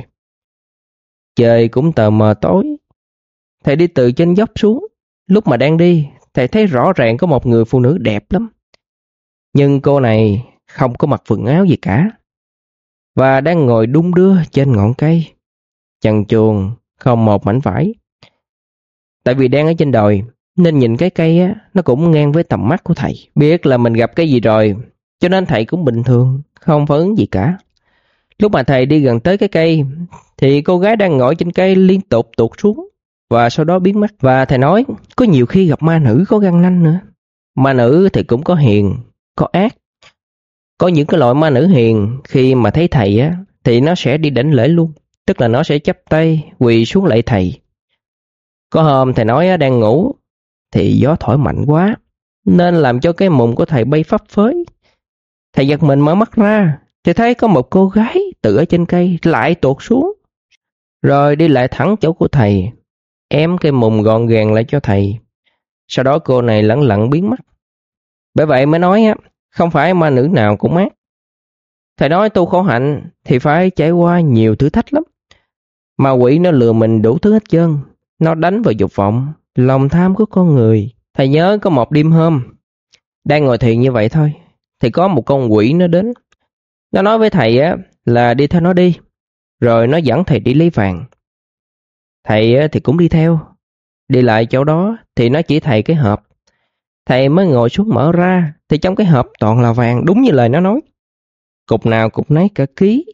Trời cũng tờ mờ tối. Thầy đi từ trên dốc xuống. Lúc mà đang đi, thầy thấy rõ ràng có một người phụ nữ đẹp lắm. Nhưng cô này không có mặc quần áo gì cả và đang ngồi đung đưa trên ngọn cây. Chằn chuồng, không một mảnh vải. Tại vì đang ở trên đồi, nên nhìn cái cây á, nó cũng ngang với tầm mắt của thầy. Biết là mình gặp cái gì rồi, cho nên thầy cũng bình thường, không phản ứng gì cả. Lúc mà thầy đi gần tới cái cây, thì cô gái đang ngồi trên cây liên tục tụt xuống, và sau đó biến mất. Và thầy nói, có nhiều khi gặp ma nữ có găng nanh nữa. Ma nữ thì cũng có hiền, có ác, có những cái loại ma nữ hiền khi mà thấy thầy á thì nó sẽ đi đảnh lễ luôn, tức là nó sẽ chắp tay quỳ xuống lạy thầy. Có hôm thầy nói đang ngủ thì gió thổi mạnh quá nên làm cho cái mùng của thầy bay phấp phới. Thầy giật mình mở mắt ra thì thấy có một cô gái tự ở trên cây lại tuột xuống. Rồi đi lại thẳng chỗ của thầy, ém cây mùng gọn gàng lại cho thầy. Sau đó cô này lẳng lặng biến mất. Bởi vậy mới nói á, không phải ma nữ nào cũng ác. Thầy nói tu khổ hạnh thì phải trải qua nhiều thử thách lắm. Ma quỷ nó lừa mình đủ thứ hết trơn. Nó đánh vào dục vọng, lòng tham của con người. Thầy nhớ có một đêm hôm, đang ngồi thiền như vậy thôi, thì có một con quỷ nó đến. Nó nói với thầy á là đi theo nó đi, rồi nó dẫn thầy đi lấy vàng. Thầy thì cũng đi theo. Đi lại chỗ đó thì nó chỉ thầy cái hộp Thầy mới ngồi xuống mở ra, thì trong cái hộp toàn là vàng, đúng như lời nó nói. Cục nào cục nấy cả ký.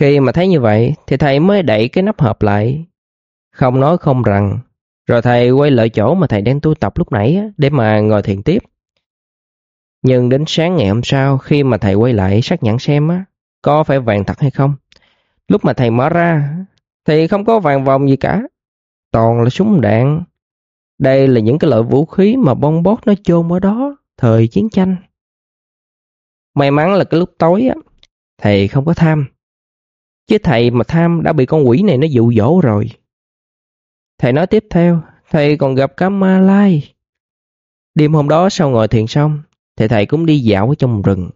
Khi mà thấy như vậy, thì thầy mới đẩy cái nắp hộp lại. Không nói không rằng. Rồi thầy quay lại chỗ mà thầy đang tu tập lúc nãy để mà ngồi thiền tiếp. Nhưng đến sáng ngày hôm sau, khi mà thầy quay lại xác nhận xem á, có phải vàng thật hay không. Lúc mà thầy mở ra, thì không có vàng vòng gì cả. Toàn là súng đạn, đây là những cái loại vũ khí mà bong bót nó chôn ở đó thời chiến tranh. May mắn là cái lúc tối á, thầy không có tham. Chứ thầy mà tham đã bị con quỷ này nó dụ dỗ rồi. Thầy nói tiếp theo, thầy còn gặp cả ma lai. Đêm hôm đó sau ngồi thiền xong, thì thầy cũng đi dạo ở trong rừng.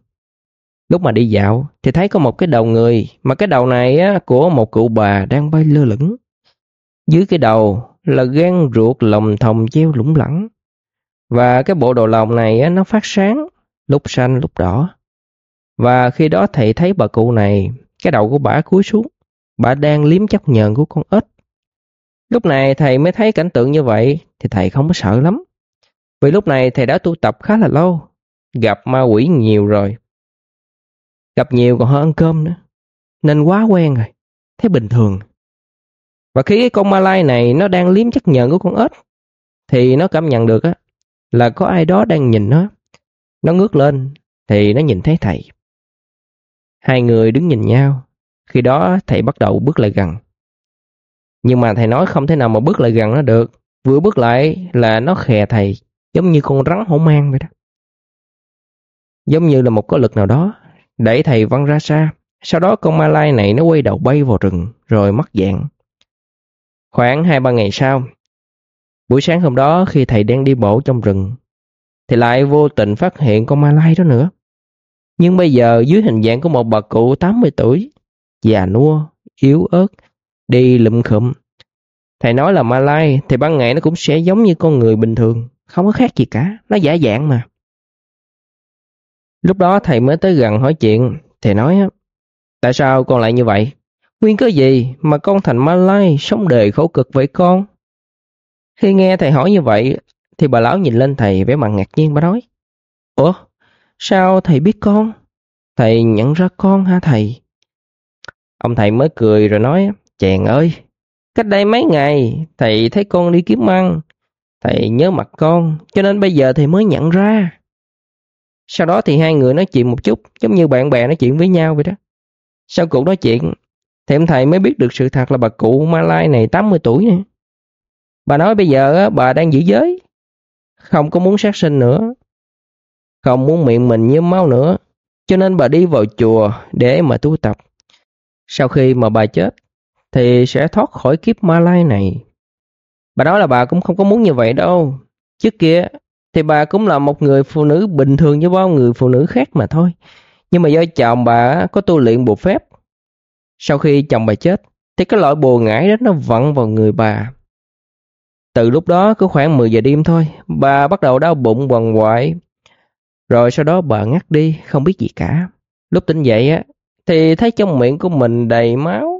Lúc mà đi dạo thì thấy có một cái đầu người, mà cái đầu này á, của một cụ bà đang bay lơ lửng. Dưới cái đầu là gan ruột lòng thòng treo lủng lẳng. Và cái bộ đồ lòng này nó phát sáng, lúc xanh lúc đỏ. Và khi đó thầy thấy bà cụ này, cái đầu của bà cúi xuống, bà đang liếm chóc nhờn của con ếch. Lúc này thầy mới thấy cảnh tượng như vậy thì thầy không có sợ lắm. Vì lúc này thầy đã tu tập khá là lâu, gặp ma quỷ nhiều rồi. Gặp nhiều còn hơn ăn cơm nữa, nên quá quen rồi, thấy bình thường. Và khi cái con ma lai này nó đang liếm chất nhờn của con ếch thì nó cảm nhận được á là có ai đó đang nhìn nó. Nó ngước lên thì nó nhìn thấy thầy. Hai người đứng nhìn nhau. Khi đó thầy bắt đầu bước lại gần. Nhưng mà thầy nói không thể nào mà bước lại gần nó được. Vừa bước lại là nó khè thầy giống như con rắn hổ mang vậy đó. Giống như là một có lực nào đó đẩy thầy văng ra xa. Sau đó con ma lai này nó quay đầu bay vào rừng rồi mất dạng. Khoảng 2-3 ngày sau, buổi sáng hôm đó khi thầy đang đi bộ trong rừng, thì lại vô tình phát hiện con ma lai đó nữa. Nhưng bây giờ dưới hình dạng của một bà cụ 80 tuổi, già nua, yếu ớt, đi lụm khụm. Thầy nói là ma lai thì ban ngày nó cũng sẽ giống như con người bình thường, không có khác gì cả, nó giả dạng mà. Lúc đó thầy mới tới gần hỏi chuyện, thầy nói tại sao con lại như vậy? Nguyên cớ gì mà con thành Malay sống đời khổ cực vậy con? Khi nghe thầy hỏi như vậy, thì bà lão nhìn lên thầy vẻ mặt ngạc nhiên bà nói. Ủa, sao thầy biết con? Thầy nhận ra con hả thầy? Ông thầy mới cười rồi nói, chàng ơi, cách đây mấy ngày thầy thấy con đi kiếm ăn, thầy nhớ mặt con, cho nên bây giờ thầy mới nhận ra. Sau đó thì hai người nói chuyện một chút, giống như bạn bè nói chuyện với nhau vậy đó. Sau cuộc nói chuyện, thì ông thầy mới biết được sự thật là bà cụ Malai này 80 tuổi nè. Bà nói bây giờ bà đang giữ giới, không có muốn sát sinh nữa, không muốn miệng mình như máu nữa, cho nên bà đi vào chùa để mà tu tập. Sau khi mà bà chết, thì sẽ thoát khỏi kiếp Malai này. Bà nói là bà cũng không có muốn như vậy đâu. Trước kia thì bà cũng là một người phụ nữ bình thường như bao người phụ nữ khác mà thôi. Nhưng mà do chồng bà có tu luyện bộ phép. Sau khi chồng bà chết, thì cái loại bồ ngải đó nó vặn vào người bà. Từ lúc đó cứ khoảng 10 giờ đêm thôi, bà bắt đầu đau bụng quằn quại. Rồi sau đó bà ngắt đi, không biết gì cả. Lúc tỉnh dậy á, thì thấy trong miệng của mình đầy máu.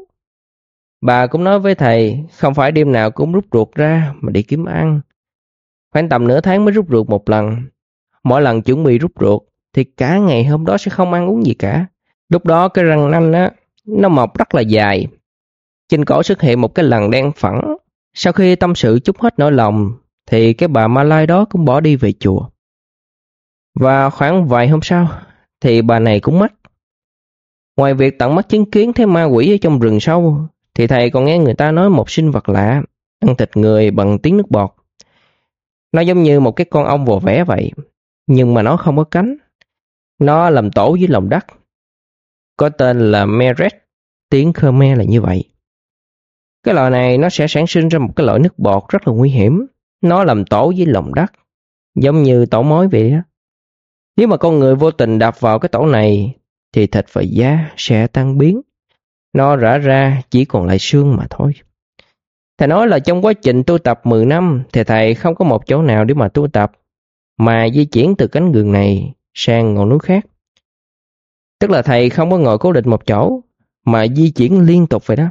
Bà cũng nói với thầy, không phải đêm nào cũng rút ruột ra mà đi kiếm ăn. Khoảng tầm nửa tháng mới rút ruột một lần. Mỗi lần chuẩn bị rút ruột thì cả ngày hôm đó sẽ không ăn uống gì cả. Lúc đó cái răng nanh á, nó mọc rất là dài. Trên cổ xuất hiện một cái lần đen phẳng. Sau khi tâm sự chút hết nỗi lòng, thì cái bà Malai đó cũng bỏ đi về chùa. Và khoảng vài hôm sau, thì bà này cũng mất. Ngoài việc tận mắt chứng kiến thấy ma quỷ ở trong rừng sâu, thì thầy còn nghe người ta nói một sinh vật lạ, ăn thịt người bằng tiếng nước bọt. Nó giống như một cái con ong vồ vẽ vậy, nhưng mà nó không có cánh. Nó làm tổ dưới lòng đất. Có tên là Meret, tiếng Khmer là như vậy. Cái loại này nó sẽ sản sinh ra một cái loại nước bọt rất là nguy hiểm. Nó làm tổ dưới lòng đất, giống như tổ mối vậy đó. Nếu mà con người vô tình đạp vào cái tổ này, thì thịt và da sẽ tan biến. Nó rã ra chỉ còn lại xương mà thôi. Thầy nói là trong quá trình tu tập 10 năm thì thầy không có một chỗ nào để mà tu tập, mà di chuyển từ cánh rừng này sang ngọn núi khác. Tức là thầy không có ngồi cố định một chỗ, mà di chuyển liên tục vậy đó.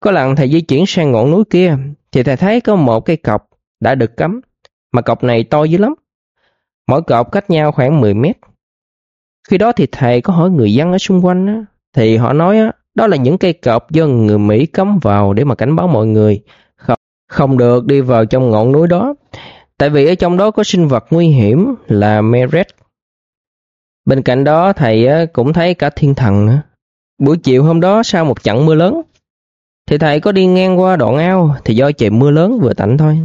Có lần thầy di chuyển sang ngọn núi kia, thì thầy thấy có một cây cọc đã được cắm, mà cọc này to dữ lắm. Mỗi cọc cách nhau khoảng 10 mét. Khi đó thì thầy có hỏi người dân ở xung quanh, á, thì họ nói á, đó là những cây cọp do người Mỹ cấm vào để mà cảnh báo mọi người không, không được đi vào trong ngọn núi đó. Tại vì ở trong đó có sinh vật nguy hiểm là Meret. Bên cạnh đó thầy cũng thấy cả thiên thần nữa. Buổi chiều hôm đó sau một trận mưa lớn, thì thầy có đi ngang qua đoạn ao thì do trời mưa lớn vừa tạnh thôi.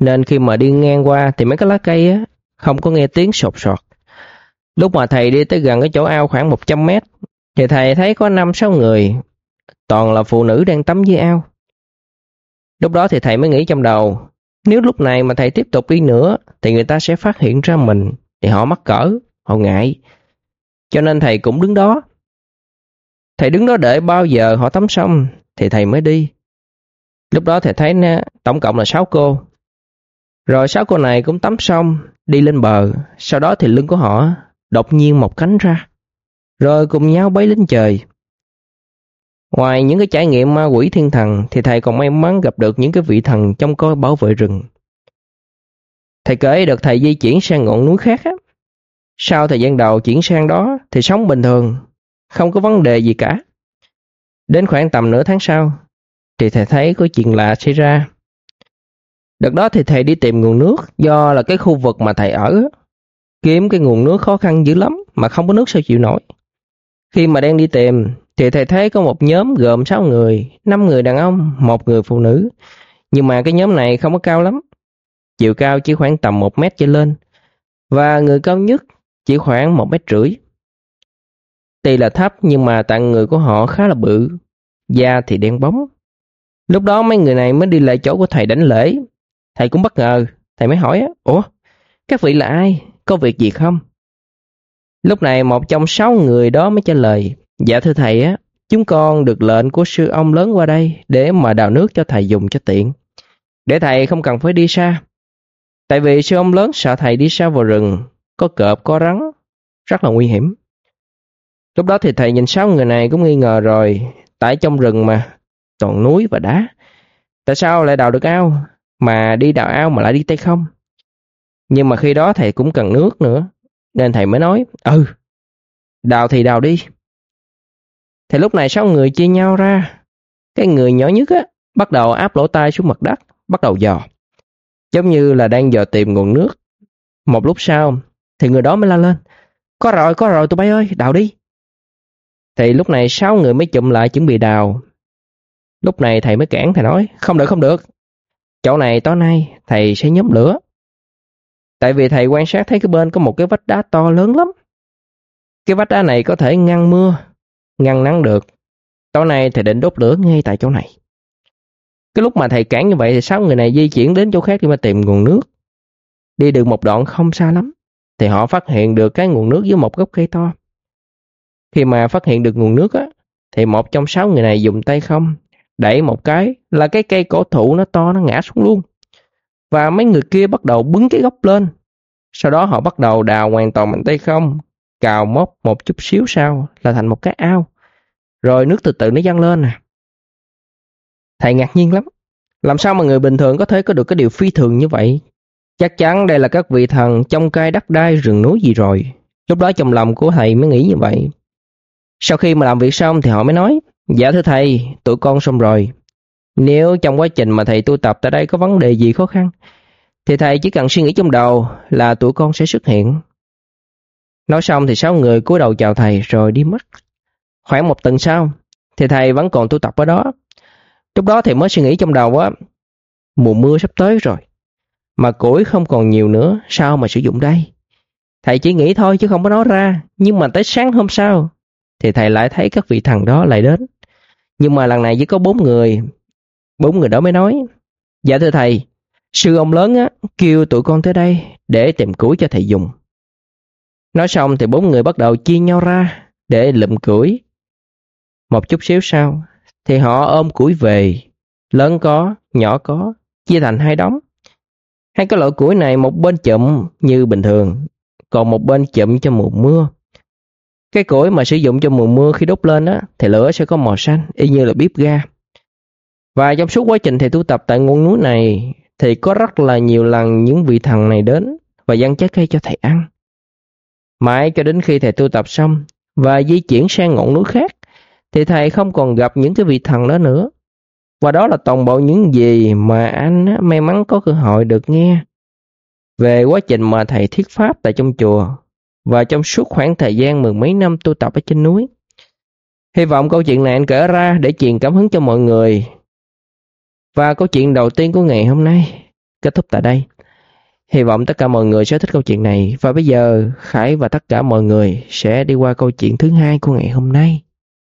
Nên khi mà đi ngang qua thì mấy cái lá cây á không có nghe tiếng sột sọt. Lúc mà thầy đi tới gần cái chỗ ao khoảng 100 mét thì thầy thấy có năm sáu người, toàn là phụ nữ đang tắm dưới ao. Lúc đó thì thầy mới nghĩ trong đầu, nếu lúc này mà thầy tiếp tục đi nữa, thì người ta sẽ phát hiện ra mình, thì họ mắc cỡ, họ ngại. Cho nên thầy cũng đứng đó. Thầy đứng đó đợi bao giờ họ tắm xong, thì thầy mới đi. Lúc đó thầy thấy nè, tổng cộng là sáu cô. Rồi sáu cô này cũng tắm xong, đi lên bờ, sau đó thì lưng của họ đột nhiên một cánh ra rồi cùng nhau bay lên trời. Ngoài những cái trải nghiệm ma quỷ thiên thần thì thầy còn may mắn gặp được những cái vị thần trong coi bảo vệ rừng. Thầy kể được thầy di chuyển sang ngọn núi khác á. Sau thời gian đầu chuyển sang đó thì sống bình thường, không có vấn đề gì cả. Đến khoảng tầm nửa tháng sau thì thầy thấy có chuyện lạ xảy ra. Đợt đó thì thầy đi tìm nguồn nước do là cái khu vực mà thầy ở. Kiếm cái nguồn nước khó khăn dữ lắm mà không có nước sao chịu nổi. Khi mà đang đi tìm, thì thầy thấy có một nhóm gồm 6 người, 5 người đàn ông, một người phụ nữ. Nhưng mà cái nhóm này không có cao lắm. Chiều cao chỉ khoảng tầm 1 mét trở lên. Và người cao nhất chỉ khoảng 1 mét rưỡi. Tuy là thấp nhưng mà tạng người của họ khá là bự. Da thì đen bóng. Lúc đó mấy người này mới đi lại chỗ của thầy đánh lễ. Thầy cũng bất ngờ. Thầy mới hỏi, Ủa, các vị là ai? Có việc gì không? Lúc này một trong sáu người đó mới trả lời, dạ thưa thầy á, chúng con được lệnh của sư ông lớn qua đây để mà đào nước cho thầy dùng cho tiện. Để thầy không cần phải đi xa. Tại vì sư ông lớn sợ thầy đi xa vào rừng, có cọp, có rắn, rất là nguy hiểm. Lúc đó thì thầy nhìn sáu người này cũng nghi ngờ rồi, tại trong rừng mà, toàn núi và đá. Tại sao lại đào được ao, mà đi đào ao mà lại đi tay không? Nhưng mà khi đó thầy cũng cần nước nữa, nên thầy mới nói, ừ, Đào thì đào đi. Thì lúc này sáu người chia nhau ra. Cái người nhỏ nhất á, bắt đầu áp lỗ tai xuống mặt đất, bắt đầu dò. Giống như là đang dò tìm nguồn nước. Một lúc sau, thì người đó mới la lên. Có rồi, có rồi tụi bay ơi, đào đi. Thì lúc này sáu người mới chụm lại chuẩn bị đào. Lúc này thầy mới cản, thầy nói, không được, không được. Chỗ này tối nay thầy sẽ nhóm lửa. Tại vì thầy quan sát thấy cái bên có một cái vách đá to lớn lắm. Cái vách đá này có thể ngăn mưa, ngăn nắng được. Tối nay thầy định đốt lửa ngay tại chỗ này. Cái lúc mà thầy cản như vậy thì sáu người này di chuyển đến chỗ khác để mà tìm nguồn nước. Đi được một đoạn không xa lắm, thì họ phát hiện được cái nguồn nước dưới một gốc cây to. Khi mà phát hiện được nguồn nước á, thì một trong sáu người này dùng tay không, đẩy một cái là cái cây cổ thụ nó to nó ngã xuống luôn. Và mấy người kia bắt đầu bứng cái gốc lên. Sau đó họ bắt đầu đào hoàn toàn bằng tay không, cào móc một chút xíu sau là thành một cái ao. Rồi nước từ từ nó dâng lên nè. Thầy ngạc nhiên lắm. Làm sao mà người bình thường có thể có được cái điều phi thường như vậy? Chắc chắn đây là các vị thần trong cai đất đai rừng núi gì rồi. Lúc đó trong lòng của thầy mới nghĩ như vậy. Sau khi mà làm việc xong thì họ mới nói, dạ thưa thầy, tụi con xong rồi. Nếu trong quá trình mà thầy tu tập tại đây có vấn đề gì khó khăn, thì thầy chỉ cần suy nghĩ trong đầu là tụi con sẽ xuất hiện. Nói xong thì sáu người cúi đầu chào thầy rồi đi mất. Khoảng một tuần sau, thì thầy vẫn còn tu tập ở đó. Lúc đó thầy mới suy nghĩ trong đầu á, mùa mưa sắp tới rồi. Mà củi không còn nhiều nữa, sao mà sử dụng đây? Thầy chỉ nghĩ thôi chứ không có nói ra. Nhưng mà tới sáng hôm sau, thì thầy lại thấy các vị thần đó lại đến. Nhưng mà lần này chỉ có bốn người. Bốn người đó mới nói, Dạ thưa thầy, sư ông lớn á, kêu tụi con tới đây để tìm củi cho thầy dùng. Nói xong thì bốn người bắt đầu chia nhau ra để lụm củi. Một chút xíu sau, thì họ ôm củi về, lớn có, nhỏ có, chia thành hai đống. Hai cái loại củi này một bên chụm như bình thường, còn một bên chụm cho mùa mưa. Cái củi mà sử dụng cho mùa mưa khi đốt lên á, thì lửa sẽ có màu xanh, y như là bếp ga. Và trong suốt quá trình thầy tu tập tại ngọn núi này, thì có rất là nhiều lần những vị thần này đến và dâng trái cây cho thầy ăn. Mãi cho đến khi thầy tu tập xong và di chuyển sang ngọn núi khác, thì thầy không còn gặp những cái vị thần đó nữa. Và đó là toàn bộ những gì mà anh may mắn có cơ hội được nghe về quá trình mà thầy thuyết pháp tại trong chùa và trong suốt khoảng thời gian mười mấy năm tu tập ở trên núi. Hy vọng câu chuyện này anh kể ra để truyền cảm hứng cho mọi người. Và câu chuyện đầu tiên của ngày hôm nay kết thúc tại đây. Hy vọng tất cả mọi người sẽ thích câu chuyện này. Và bây giờ Khải và tất cả mọi người sẽ đi qua câu chuyện thứ hai của ngày hôm nay.